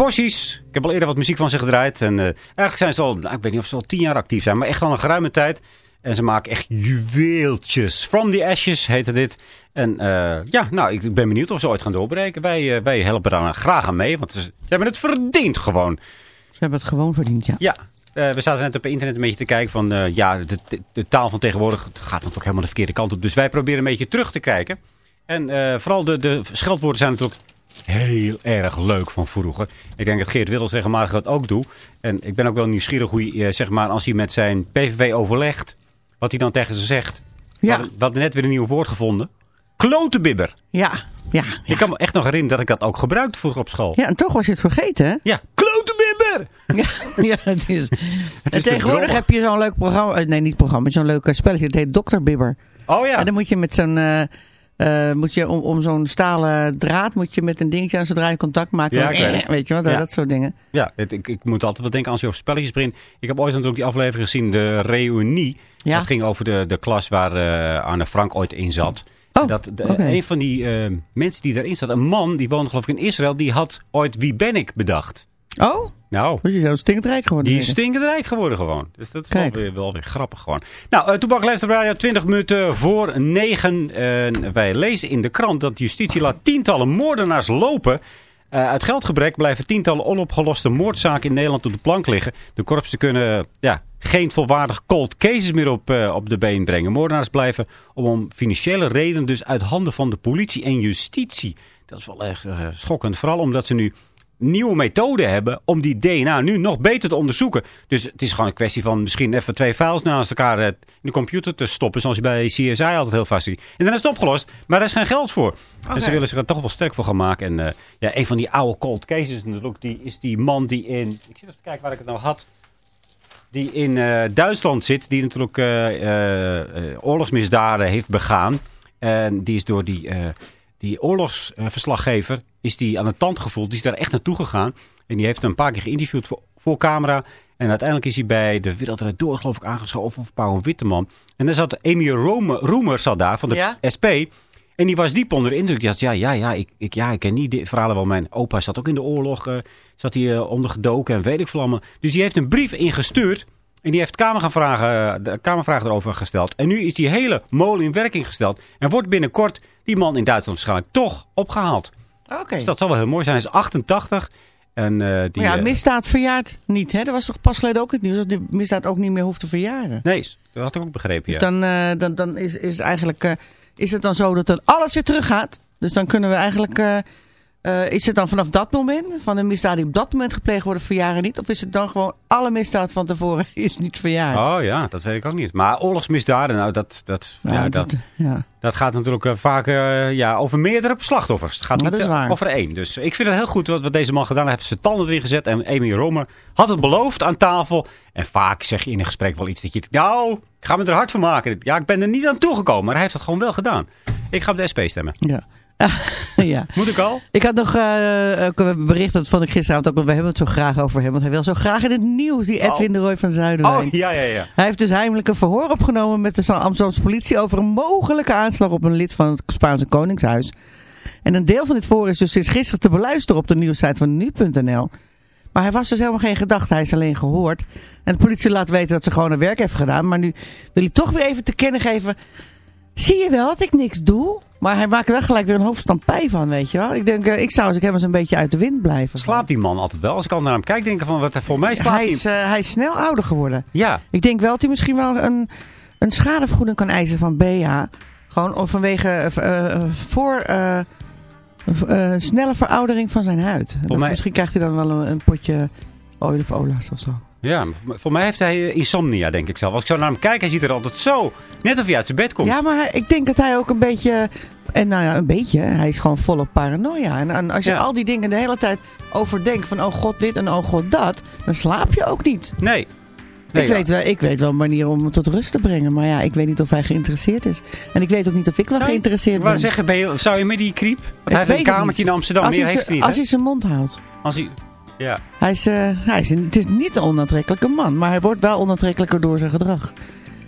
Porties. Ik heb al eerder wat muziek van ze gedraaid. En eh, eigenlijk zijn ze al, nou, ik weet niet of ze al tien jaar actief zijn, maar echt al een geruime tijd. En ze maken echt juweeltjes. From the Ashes heette dit. En eh, ja, nou, ik ben benieuwd of ze ooit gaan doorbreken. Wij, eh, wij helpen daar graag aan mee, want ze, hebben het verdiend gewoon.
Ze hebben het gewoon verdiend, ja.
Ja. We zaten net op internet een beetje te kijken van... ja, de, de, taal van tegenwoordig gaat dan toch helemaal de verkeerde kant op. Dus wij proberen een beetje terug te kijken. En vooral de, de scheldwoorden zijn natuurlijk heel erg leuk van vroeger. Ik denk dat Geert Wilders regelmatig dat ook doet. En ik ben ook wel nieuwsgierig hoe hij, eh, zeg maar, als hij met zijn PVV overlegt... wat hij dan tegen ze zegt.
Ja.
we hadden net weer een nieuw woord gevonden. Klotenbibber.
Ja, ja.
Ik kan me echt nog herinneren dat ik dat ook gebruikte vroeger op school.
Ja, en toch was je het vergeten, hè?
Ja, klotenbibber!
Ja, <laughs> ja het is. en
te
tegenwoordig heb je zo'n leuk programma. eh, Nee, niet programma, zo'n leuk spelletje. Het heet Dr. Bibber.
Oh ja.
En dan moet je met zo'n. eh, eh, moet je om, om zo'n stalen draad moet je met een dingetje aan zodra je contact maakt.
Ja,
dan-
ik weet
je wel, dat,
Ja.
dat soort dingen.
Ja, het, ik, ik moet altijd wat denken als je over spelletjes begint. Ik heb ooit natuurlijk die aflevering gezien, de reunie.
Ja.
Dat ging over de, de klas waar eh Arne Frank ooit in zat.
Oh,
dat de. Een van die eh, mensen die daarin zat, een man, die woonde geloof ik in Israël, die had ooit Wie ben ik bedacht.
Oh,
Nou,
was je zo stinkend rijk geworden?
die is stinkend rijk geworden gewoon. Dus dat is wel weer, wel weer grappig gewoon. Nou, uh, Toebak leeft op radio 20 minuten voor 9. En wij lezen in de krant dat justitie laat tientallen moordenaars lopen. Uh, uit geldgebrek blijven tientallen onopgeloste moordzaken in Nederland op de plank liggen. De korpsen kunnen ja, geen volwaardig cold cases meer op, uh, op de been brengen. Moordenaars blijven om, om financiële redenen dus uit handen van de politie en justitie. Dat is wel echt uh, schokkend. Vooral omdat ze nu nieuwe methoden hebben om die DNA nu nog beter te onderzoeken. Dus het is gewoon een kwestie van misschien even twee files naast elkaar in de computer te stoppen. Zoals je bij CSI altijd heel vast ziet. En dan is het opgelost. Maar daar is geen geld voor. Okay. Dus ze willen zich er toch wel sterk voor gaan maken. En uh, ja, een van die oude cold cases natuurlijk, die is die man die in... Ik zit even te kijken waar ik het nou had. Die in uh, Duitsland zit. Die natuurlijk uh, oorlogsmisdaden heeft begaan. En die is door die die oorlogsverslaggever is die aan de tand gevoeld. Die is daar echt naartoe gegaan. En die heeft een paar keer geïnterviewd voor, voor camera. En uiteindelijk is hij bij de Wereld Door geloof ik aangeschoven. Of Pauw Witteman. En daar zat Emiel Roemer zat daar van de
ja?
SP. En die was diep onder de indruk. Die had ja, ja, ja, ik, ik, ja, ik ken niet die verhalen wel. Mijn opa zat ook in de oorlog. Uh, zat hij uh, ondergedoken en weet ik vlammen. Dus die heeft een brief ingestuurd. En die heeft kamervragen, de kamervragen erover gesteld. En nu is die hele molen in werking gesteld. En wordt binnenkort die man in Duitsland waarschijnlijk toch opgehaald.
Oké. Okay.
Dus dat zal wel heel mooi zijn. Hij is 88. En, uh, die,
maar ja, misdaad verjaart niet. Hè? Dat was toch pas geleden ook het nieuws. Dat die misdaad ook niet meer hoeft te verjaren.
Nee, dat had ik ook begrepen.
Dus
ja.
dan, uh, dan, dan is, is, eigenlijk, uh, is het dan zo dat dan alles weer teruggaat. Dus dan kunnen we eigenlijk... Uh, is het dan vanaf dat moment, van de misdaad die op dat moment gepleegd worden, verjaren niet? Of is het dan gewoon alle misdaad van tevoren <laughs> is niet verjaard?
Oh ja, dat weet ik ook niet. Maar oorlogsmisdaden, nou dat, dat,
ja,
ja,
dat,
dat,
ja.
dat gaat natuurlijk uh, vaak uh, ja, over meerdere slachtoffers. Het gaat niet
dat is waar.
over één. Dus ik vind het heel goed wat, wat deze man gedaan heeft. Hij heeft zijn tanden erin gezet. En Amy Romer had het beloofd aan tafel. En vaak zeg je in een gesprek wel iets dat je... Nou, ik ga me er hard van maken. Ja, ik ben er niet aan toegekomen. Maar hij heeft het gewoon wel gedaan. Ik ga op de SP stemmen.
Ja. <laughs> ja.
Moet ik al?
Ik had nog uh, bericht, dat vond ik gisteravond ook, we hebben het zo graag over hem, want hij wil zo graag in het nieuws, die Edwin oh. de Roy van Zuiderwijn.
Oh, ja, ja, ja.
Hij heeft dus heimelijk een verhoor opgenomen met de Amsterdamse politie over een mogelijke aanslag op een lid van het Spaanse Koningshuis. En een deel van dit verhoor is dus sinds gisteren te beluisteren op de nieuwssite van nu.nl. Maar hij was dus helemaal geen gedachte, hij is alleen gehoord. En de politie laat weten dat ze gewoon haar werk heeft gedaan, maar nu wil hij toch weer even te kennen geven... Zie je wel dat ik niks doe? Maar hij maakt er wel gelijk weer een hoofdstampij van, weet je wel. Ik denk, ik zou als ik hem eens een beetje uit de wind blijven.
Slaapt die man altijd wel? Als ik al naar hem kijk, denk ik van, wat voor mij slaapt
hij. Is, uh, hij is snel ouder geworden.
Ja.
Ik denk wel dat hij misschien wel een, een schadevergoeding kan eisen van BA. Gewoon vanwege uh, voor... Snelle veroudering van zijn huid. Mij... Misschien krijgt hij dan wel een, een potje olie of ola's of zo.
Ja, voor mij heeft hij insomnia, denk ik zelf. Als ik zo naar hem kijk, hij ziet er altijd zo, net of hij uit zijn bed komt.
Ja, maar hij, ik denk dat hij ook een beetje, en nou ja, een beetje, hij is gewoon volop paranoia. En, en als je
Ja.
al die dingen de hele tijd overdenkt van, oh god dit en oh god dat, dan slaap je ook niet.
Nee. Nee,
ik,
ja.
weet wel, ik weet wel een manier om hem tot rust te brengen, maar ja, ik weet niet of hij geïnteresseerd is. En ik weet ook niet of ik wel
Zou
geïnteresseerd ben.
zeggen, ben je, zou je met die kriep? Want hij heeft een kamertje in Amsterdam,
als
meer
hij,
heeft hij niet,
als
hè?
hij zijn mond houdt.
Als hij, ja.
Hij is, eh, hij is het is niet een onaantrekkelijke man, maar hij wordt wel onaantrekkelijker door zijn gedrag.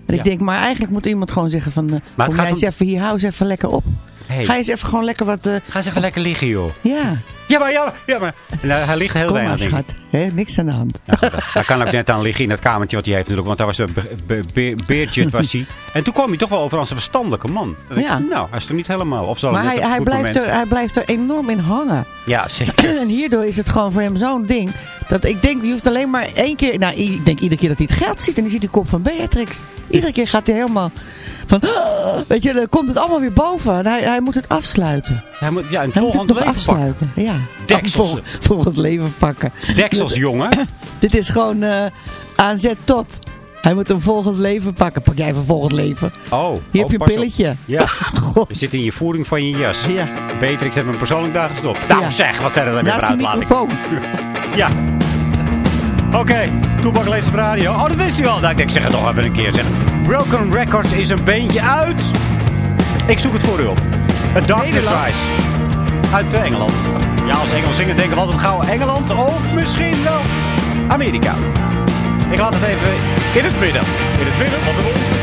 En
Ja.
ik denk, maar eigenlijk moet iemand gewoon zeggen van, eh
Maar
kom jij eens even hier, hou eens even lekker op.
Hey,
Ga eens even gewoon lekker wat, eh,
ga eens even lekker liggen, joh.
ja,
Ja, maar, ja, ja, maar. En hij, ligt heel
kom
weinig,
maar
denk ik.
schat. Hè, niks aan de hand.
Nou, goed, hij kan ook net aan liggen in het kamertje wat hij heeft natuurlijk. Want daar was een be- be- be- beertje, was hij. En toen kwam hij toch wel over als een verstandelijke man. Dan denk ik,
Ja.
nou, hij is er niet helemaal. Of zal
Maar hij, blijft
moment-
er, hij blijft er enorm in hangen.
Ja, zeker. <clears throat>
En hierdoor is het gewoon voor hem zo'n ding Dat, ik denk, je hoeft alleen maar één keer... Nou, ik denk iedere keer dat hij het geld ziet en dan ziet hij de kop van Beatrix. Iedere keer gaat hij helemaal van... Weet je, dan komt het allemaal weer boven. En hij, hij moet het afsluiten.
Hij moet, ja, een
Hij moet het
leven pakken.
afsluiten. Ja.
Deksels.
Vol, volgend leven pakken.
Deksels, <laughs> jongen.
Dit is gewoon eh aanzet tot. Hij moet een volgend leven pakken. Pak jij even volgend leven.
Oh,
Hier
oh,
heb je een
op.
pilletje.
Ja, <laughs>
God.
er zit in je voering van je jas.
Ja.
Beatrix heeft hem persoonlijk daar gestopt. Nou
Ja.
zeg, wat zijn er dan weer uitlatingen?
microfoon. <laughs>
Ja. Oké, Toebak leeft op radio. Oh, dat wist u al. Nou, ik denk, zeg het nog even een keer. Zeg. Broken Records is een beentje uit. Ik zoek het voor u op. A Darkness
Nederland.
Rise. Uit eh, Engeland. Ja, als Engels zingen denken we altijd gauw Engeland of misschien wel Amerika. Ik laat het even in het midden. In het midden van de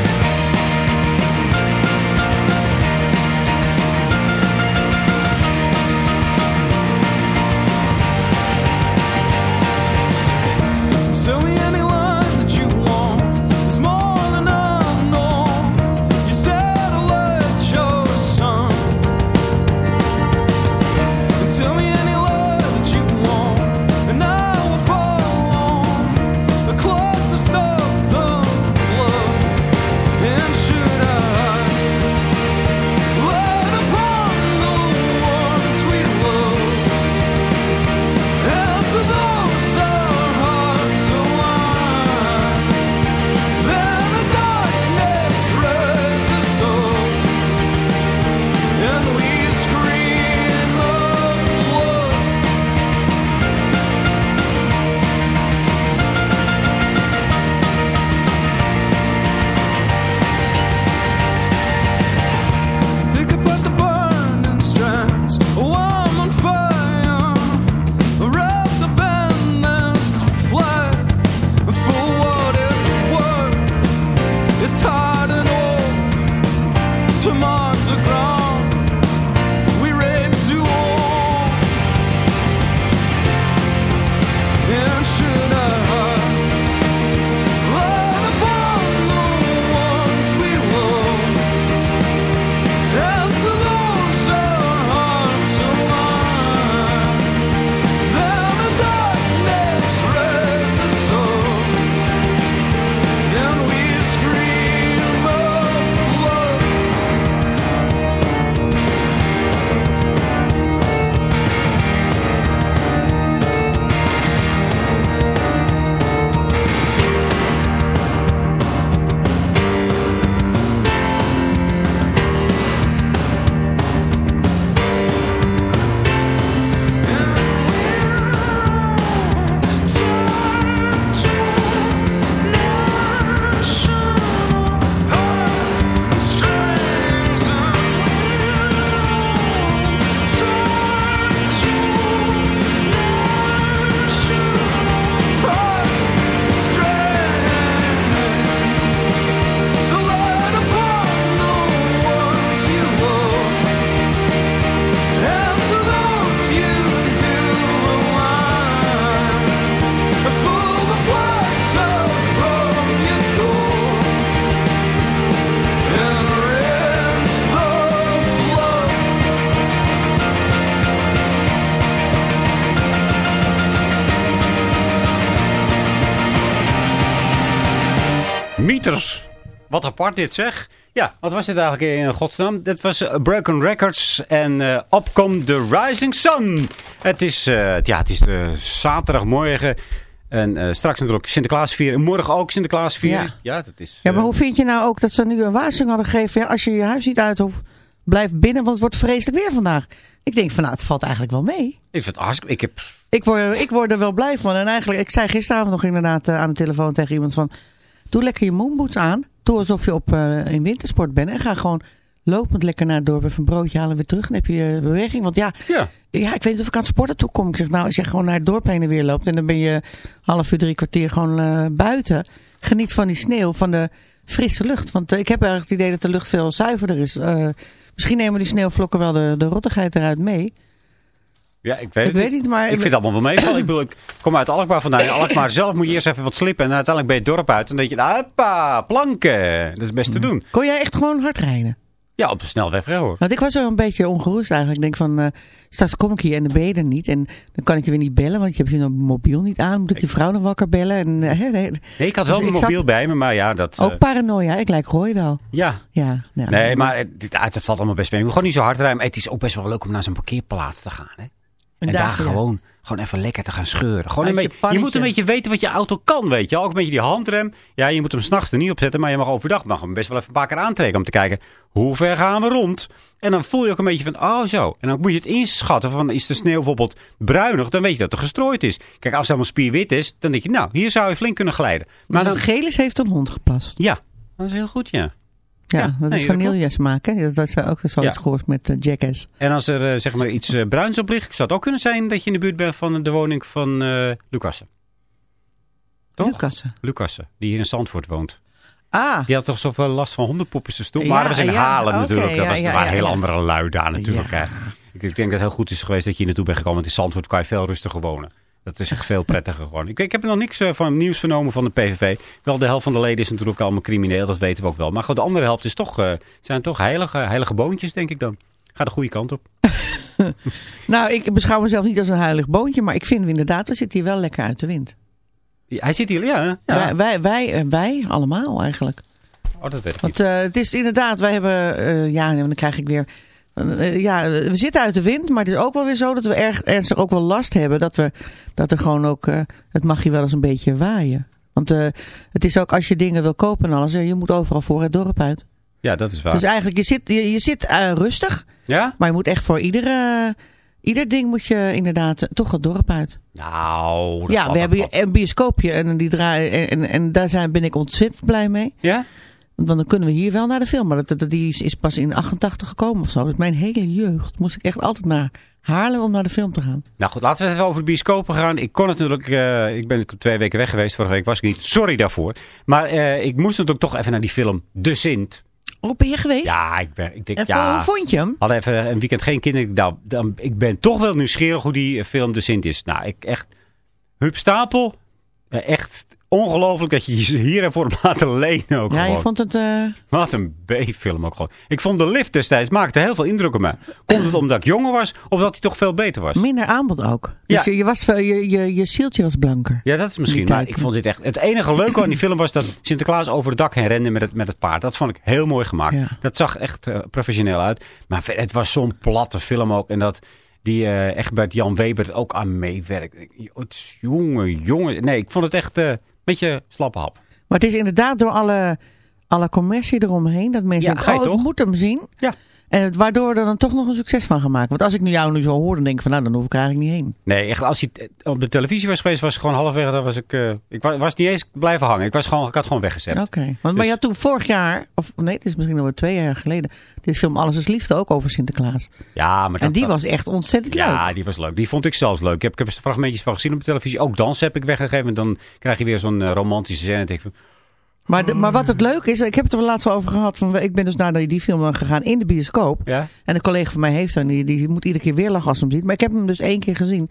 apart dit zeg. Ja, wat was dit eigenlijk in godsnaam? Dit was eh, Broken Records en eh Opcom The Rising Sun. Het is, eh, ja, het is de zaterdagmorgen. En eh, straks natuurlijk Sinterklaas vieren. Morgen ook Sinterklaas vieren.
Ja.
Ja, dat is...
Ja, maar
eh,
hoe vind je nou ook dat ze nu een waarschuwing hadden gegeven? Ja, als je je huis niet uit hoeft, blijf binnen, want het wordt vreselijk weer vandaag. Ik denk van nou, het valt eigenlijk wel mee.
Ik vind het. Ik heb...
Ik word, ik word er wel blij van. En eigenlijk, ik zei gisteravond nog inderdaad eh, aan de telefoon tegen iemand van... Doe lekker je moonboots aan. Doe alsof je op, eh, in wintersport bent. En ga gewoon lopend lekker naar het dorp. Even een broodje halen en weer terug. Dan heb je je beweging. Want ja,
Ja.
ja, ik weet niet of ik aan het sporten toe kom. Ik zeg nou, als je gewoon naar het dorp heen en weer loopt. En dan ben je half uur, drie kwartier gewoon eh, buiten. Geniet van die sneeuw, van de frisse lucht. Want eh, ik heb eigenlijk het idee dat de lucht veel zuiverder is. Eh, misschien nemen die sneeuwvlokken wel de, de rottigheid eruit mee.
Ja, ik weet
Ik
het
weet niet, maar-
Ik vind het allemaal wel meevallen. ik bedoel, ik kom uit Alkmaar vandaan. In <coughs> Alkmaar zelf moet je eerst even wat slippen. En uiteindelijk ben je het dorp uit. En dan denk je, nou, hoppa, planken. Dat is best te doen.
Kon jij echt gewoon hard rijden?
Ja, op de snelweg wel hoor.
Want ik was wel een beetje ongerust eigenlijk. Ik denk van, eh, straks kom ik hier en dan ben je er niet. En dan kan ik je weer niet bellen, want je hebt je mobiel niet aan. Moet ik je vrouw nog wakker bellen? En, eh, nee.
Nee, ik had wel
Dus
mijn
ik zat-
mobiel bij me, maar ja, dat... eh,
Ook paranoia, ik lijk Roy wel.
ja.
Ja, ja.
Nee, maar het, dit- ah, valt allemaal best mee. Je moet gewoon niet zo hard rijden. Maar het is ook best wel leuk om naar zo'n parkeerplaats te gaan. Hè? En, daar, gewoon, gewoon even lekker te gaan scheuren. Gewoon een
je
beetje, je moet een beetje weten wat je auto kan, weet je. Ook een beetje die handrem. Ja, je moet hem s'nachts er niet op zetten. Maar je mag overdag mag hem best wel even een paar keer aantrekken. Om te kijken, hoe ver gaan we rond? En dan voel je ook een beetje van, oh zo. En dan moet je het inschatten van, is de sneeuw bijvoorbeeld bruinig? Dan weet je dat er gestrooid is. Kijk, als het helemaal spierwit is, dan denk je, nou, hier zou je flink kunnen glijden.
Maar
Maar dan,
dat geel is, heeft een hond geplast.
ja, dat is heel goed, ja.
Ja,
Ja,
dat is
dat
vanille smaak, hè? Dat, dat is ook zoiets
Ja.
gehoord met eh, Jackass.
En als er eh, zeg maar iets eh, bruins op ligt, zou het ook kunnen zijn dat je in de buurt bent van de woning van eh Lucassen. Toch?
Lucassen.
Lucassen, die hier in Zandvoort woont.
Ah,
Die had toch zoveel last van hondenpoepjes stoel.
Ja,
Maar dat was in Halen natuurlijk. Dat was, waren heel andere lui daar natuurlijk. Hè. Ik, ik denk dat het heel goed is geweest dat je hier naartoe bent gekomen. Want in Zandvoort kan je veel rustiger wonen. Dat is echt veel prettiger gewoon. Ik, ik heb nog niks eh, van nieuws vernomen van de PVV. Wel, de helft van de leden is natuurlijk allemaal crimineel. Dat weten we ook wel. Maar goed, de andere helft is toch, eh, zijn toch heilige, heilige boontjes, denk ik dan. Gaat de goede kant op. <laughs>
nou, ik beschouw mezelf niet als een heilig boontje, maar ik vind inderdaad, we zitten hier wel lekker uit de wind.
Ja, Hij zit hier, ja. ja.
Wij, wij, wij, eh, wij allemaal eigenlijk.
Oh, dat weet ik niet.
Want het is inderdaad, wij hebben, eh, ja, dan krijg ik weer, ja, we zitten uit de wind, maar het is ook wel weer zo dat we erg ernstig ook wel last hebben. Dat, we, dat er gewoon ook, eh, het mag hier wel eens een beetje waaien. Want eh, het is ook als je dingen wil kopen en alles, eh, je moet overal voor het dorp uit.
Ja, dat is waar.
Dus eigenlijk, je zit, je, je zit eh, rustig,
ja?
maar je moet echt voor iedere, ieder ding moet je inderdaad eh, toch het dorp uit.
Nou, dat
ja, we hebben hier een bioscoopje en, die draaien, en, en, en daar zijn, ben ik ontzettend blij mee.
Ja?
Want dan kunnen we hier wel naar de film. Maar dat, dat, die is, is pas in 88 gekomen of zo. Dus mijn hele jeugd moest ik echt altijd naar Haarlem om naar de film te gaan.
Nou goed, laten we het even over de bioscopen gaan. Ik kon natuurlijk, eh, ik ben twee weken weg geweest. Vorige week was ik niet. Sorry daarvoor. Maar eh, ik moest natuurlijk toch even naar die film De Sint.
Oh, ben je geweest?
Ja, ik ben, ik denk, ja.
hoe vond je hem?
Hadden even een weekend geen kinderen. Nou, dan, ik ben toch wel nieuwsgierig hoe die film De Sint is. Nou, ik echt, Huub Stapel, eh, echt ongelooflijk dat je je hier ervoor hebt laten lenen ook
ja,
gewoon.
je vond het... eh,
Wat een B-film ook gewoon. Ik vond de lift destijds maakte heel veel indruk op me. Komt het omdat ik jonger was of dat hij toch veel beter was?
minder aanbod ook.
Ja.
Dus je, je, was, veel- je, je, je zieltje was blanker.
Ja, dat is misschien. Maar ik vond dit echt. Het enige leuke aan die film was dat Sinterklaas over het dak heen rende met het, met het paard. Dat vond ik heel mooi gemaakt.
Ja.
Dat zag echt eh, professioneel uit. Maar het was zo'n platte film ook. En dat die eh echt bij Jan Weber er ook aan meewerkt. Jongen, jongen. Nee, ik vond het echt beetje slappe hap.
Maar het is inderdaad door alle, alle commercie eromheen. Dat mensen
Ja,
denken, oh, ik moet hem zien.
Ja.
En waardoor er dan toch nog een succes van gemaakt. Want als ik nu jou nu zo hoor, dan denk ik van nou, dan hoef ik eigenlijk niet heen.
Nee, echt, als hij t- op de televisie was geweest, was ik gewoon halverwege. Dan was ik, eh, ik wa- was niet eens blijven hangen. Ik, was gewoon, ik had gewoon weggezet.
Oké. Want Maar
Dus-
je had toen vorig jaar, of nee, het is misschien nog wel twee jaar geleden, die film Alles is Liefde ook over Sinterklaas.
Ja, maar dat,
en die
dat-
was echt ontzettend leuk.
Ja, die was leuk. Die vond ik zelfs leuk. Ik heb, ik heb er fragmentjes van gezien op de televisie. Ook dansen heb ik weggegeven. En dan krijg je weer zo'n eh, romantische scène. En denk ik van,
Maar, de- maar wat het leuke is, ik heb het er laatst wel over gehad. Van, ik ben dus naar die, film gegaan in de bioscoop.
ja?
En een collega van mij heeft hem, die, die moet iedere keer weer lachen als hem ziet. Maar ik heb hem dus één keer gezien.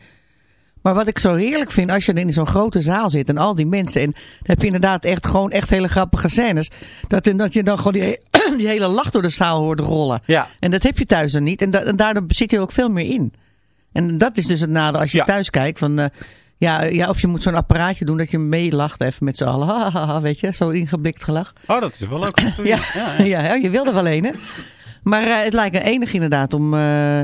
Maar wat ik zo heerlijk vind, als je in zo'n grote zaal zit en al die mensen. En dan heb je inderdaad echt gewoon echt hele grappige scènes. Dat, dat je dan gewoon die, <clears throat> die hele lach door de zaal hoort rollen.
Ja.
En dat heb je thuis dan niet. En, da- en daardoor zit je er ook veel meer in. En dat is dus het nadeel als je
Ja.
thuis kijkt. Van, eh, ja, ja, of je moet zo'n apparaatje doen dat je meelacht even met z'n allen. Ha, ha, ha, weet je, zo ingeblikt gelach.
Oh, dat is wel leuk. <laughs>
Ja, ja. ja, je wilde wel een. Hè? Maar eh, het lijkt me enig inderdaad om eh,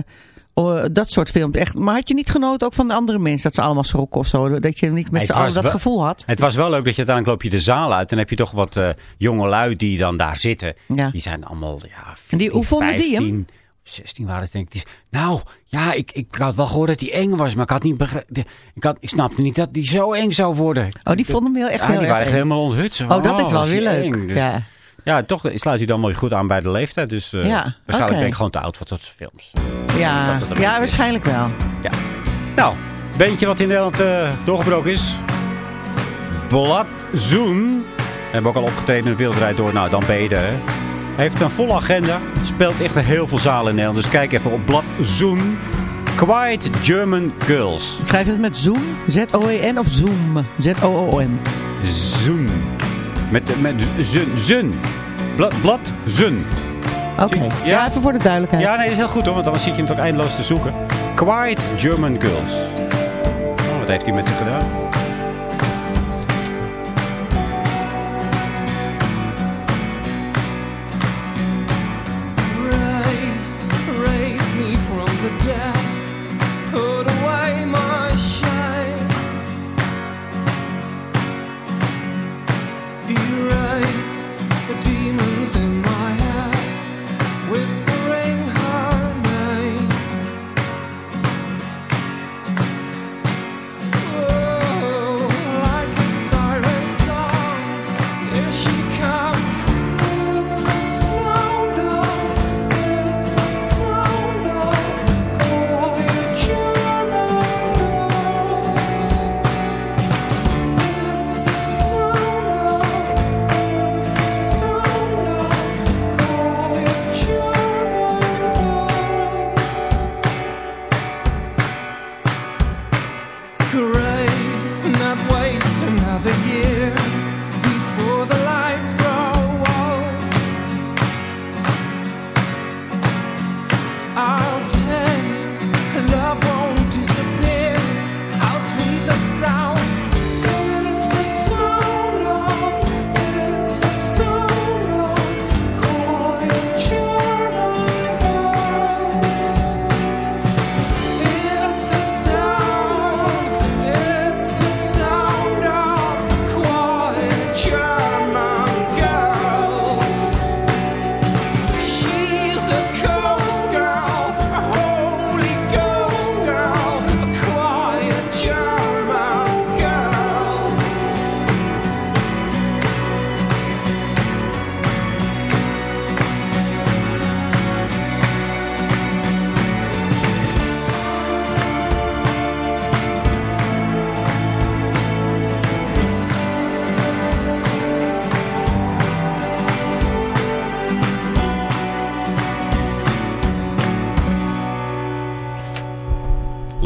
dat soort films echt. Maar had je niet genoten ook van de andere mensen dat ze allemaal schrokken of zo? Dat je niet met z'n allen dat
wel-
gevoel had?
Het was wel leuk dat je uiteindelijk loop je de zaal uit. En heb je toch wat eh jonge lui die dan daar zitten.
Ja.
Die zijn allemaal, ja, 14,
En die- hoe vonden die hem?
15, 16 waren denk ik. Die- Nou, ja, ik, ik had wel gehoord dat hij eng was. Maar ik had niet begrepen. Ik, had, ik snapte niet dat die zo eng zou worden.
Oh, die vonden hem heel echt
Ja,
heel
die
erg
waren echt helemaal onthutst.
Oh, dat is wel weer leuk.
Dus,
Ja.
ja, toch sluit hij dan mooi goed aan bij de leeftijd. Dus eh,
Ja,
waarschijnlijk ben ik gewoon te oud voor dat soort films.
Ja,
dat
ja
is.
waarschijnlijk wel.
Ja. Nou, beentje wat in Nederland eh, doorgebroken is. Bladzoen. Hebben ook al opgetreden in de wereldrijd door. Nou, dan ben je er. Hij heeft een volle agenda. Speelt echt heel veel zalen in Nederland. Dus kijk even op Bladzoen. Quiet German Girls.
Schrijf je het met Zoom? Z-O-E-N of Zoom? Z-O-O-M.
Zoen. Met, met zun. Zun. Blad, blad zun.
Oké,
Zie-
ja. even voor de duidelijkheid.
Ja, nee, dat is heel goed hoor, want dan zit je natuurlijk eindeloos te zoeken. Quiet German Girls. Oh, wat heeft hij met zich gedaan?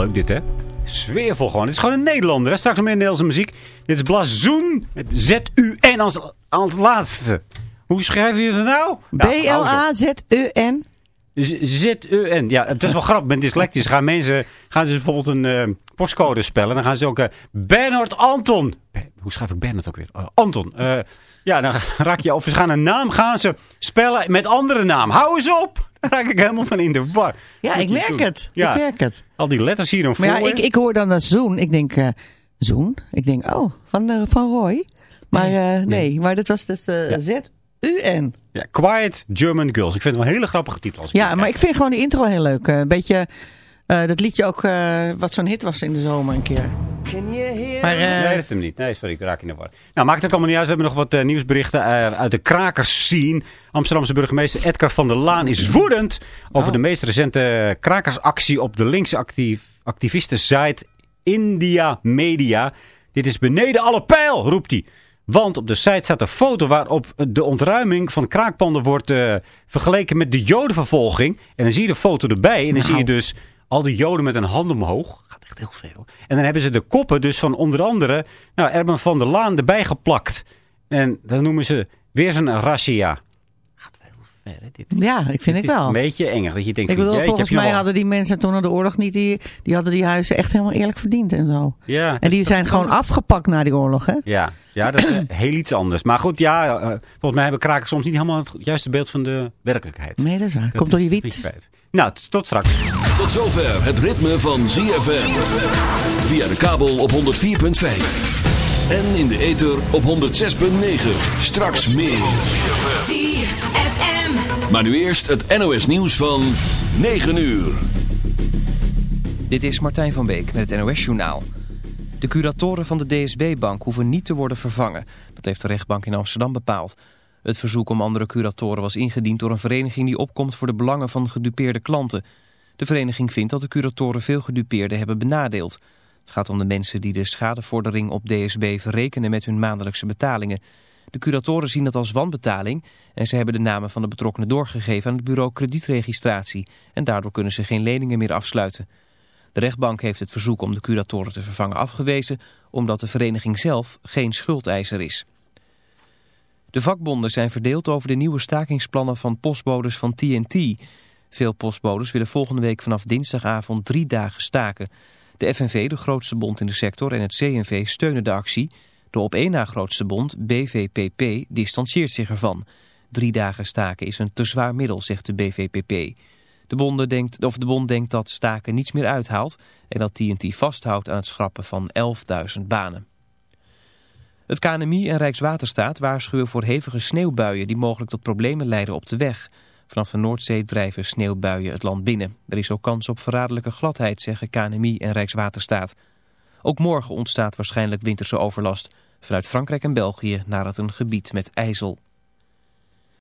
Leuk dit, hè? Sfeervol gewoon. Het is gewoon een Nederlander. Hè? Straks nog meer Nederlandse muziek. Dit is Blazoen met Z-U-N als, als laatste. Hoe schrijf je het nou?
B-L-A-Z-E-N.
Z- Z-U-N. Ja, het is wel grappig. Met dyslectisch gaan mensen gaan ze bijvoorbeeld een eh, postcode spellen. Dan gaan ze ook eh, Bernard Anton. Hoe schrijf ik Bernard ook weer? Oh, Anton. Eh, ja, dan <laughs> raak je of ze gaan een naam gaan ze spellen met andere naam. Hou eens op. Daar raak ik helemaal van in de war.
Ja, ik merk het.
Ja.
Ik merk het.
Al die letters hier dan voor.
Maar ja, ik, ik hoor dan dat zoen. Ik denk, eh, zoen? Ik denk, oh, van, eh, van Roy. Maar eh, nee. maar dat was dus
Ja.
Z-U-N.
Ja, Quiet German Girls. Ik vind het wel een hele grappige titel. Als ik
Ja, maar
kijk.
ik vind gewoon die intro heel leuk. Een beetje, eh, dat liedje ook, eh, wat zo'n hit was in de zomer een keer. Maar, eh,
Nee, dat hem niet. Nee, sorry, ik raak in de war. Nou, maakt het allemaal niet uit. We hebben nog wat eh, nieuwsberichten eh, uit de krakers scene. Amsterdamse burgemeester Edgar van der Laan is woedend over
Oh.
de meest recente krakersactie op de linkse actief, activistensite India Media. Dit is beneden alle pijl, roept hij. Want op de site staat een foto waarop de ontruiming van kraakpanden wordt eh, vergeleken met de jodenvervolging. En dan zie je de foto erbij en dan zie je dus al die joden met een hand omhoog. Gaat echt heel veel. En dan hebben ze de koppen dus van onder andere nou, Erben van der Laan erbij geplakt. En dat noemen ze weer zijn razzia. Ver, hè, dit.
ja, ik vind
Het
wel.
een beetje eng. Dat je denkt,
Ik bedoel,
jeetje,
volgens mij hadden die mensen toen na de oorlog niet, die, die hadden die huizen echt helemaal eerlijk verdiend en zo.
Ja,
En die zijn gewoon afgepakt na die oorlog, hè?
Ja, ja, dat is <clears throat> heel iets anders. Maar goed, ja, eh, volgens mij hebben krakers soms niet helemaal het juiste beeld van de werkelijkheid.
Nee, dat is waar.
Dat
Komt door je wiet.
Nou, tot straks.
Tot zover het ritme van ZFM. Via de kabel op 104.5. En in de ether op 106.9. Straks meer.
ZFM.
Maar nu eerst het NOS nieuws van 9 uur.
Dit is Martijn van Beek met het NOS-journaal. De curatoren van de DSB-bank hoeven niet te worden vervangen. Dat heeft de rechtbank in Amsterdam bepaald. Het verzoek om andere curatoren was ingediend door een vereniging die opkomt voor de belangen van gedupeerde klanten. De vereniging vindt dat de curatoren veel gedupeerden hebben benadeeld. Het gaat om de mensen die de schadevordering op DSB verrekenen met hun maandelijkse betalingen. De curatoren zien dat als wanbetaling en ze hebben de namen van de betrokkenen doorgegeven aan het bureau kredietregistratie. En daardoor kunnen ze geen leningen meer afsluiten. De rechtbank heeft het verzoek om de curatoren te vervangen afgewezen... omdat de vereniging zelf geen schuldeiser is. De vakbonden zijn verdeeld over de nieuwe stakingsplannen van postbodes van TNT. Veel postbodes willen volgende week vanaf dinsdagavond drie dagen staken. De FNV, de grootste bond in de sector, en het CNV steunen de actie. De op één na grootste bond, BVPP, distancieert zich ervan. Drie dagen staken is een te zwaar middel, zegt de BVPP. De, bonden denkt, of de bond denkt dat staken niets meer uithaalt... en dat TNT vasthoudt aan het schrappen van 11.000 banen. Het KNMI en Rijkswaterstaat waarschuwen voor hevige sneeuwbuien... die mogelijk tot problemen leiden op de weg... Vanaf de Noordzee drijven sneeuwbuien het land binnen. Er is ook kans op verraderlijke gladheid, zeggen KNMI en Rijkswaterstaat. Ook morgen ontstaat waarschijnlijk winterse overlast. Vanuit Frankrijk en België naar het een gebied met ijzel.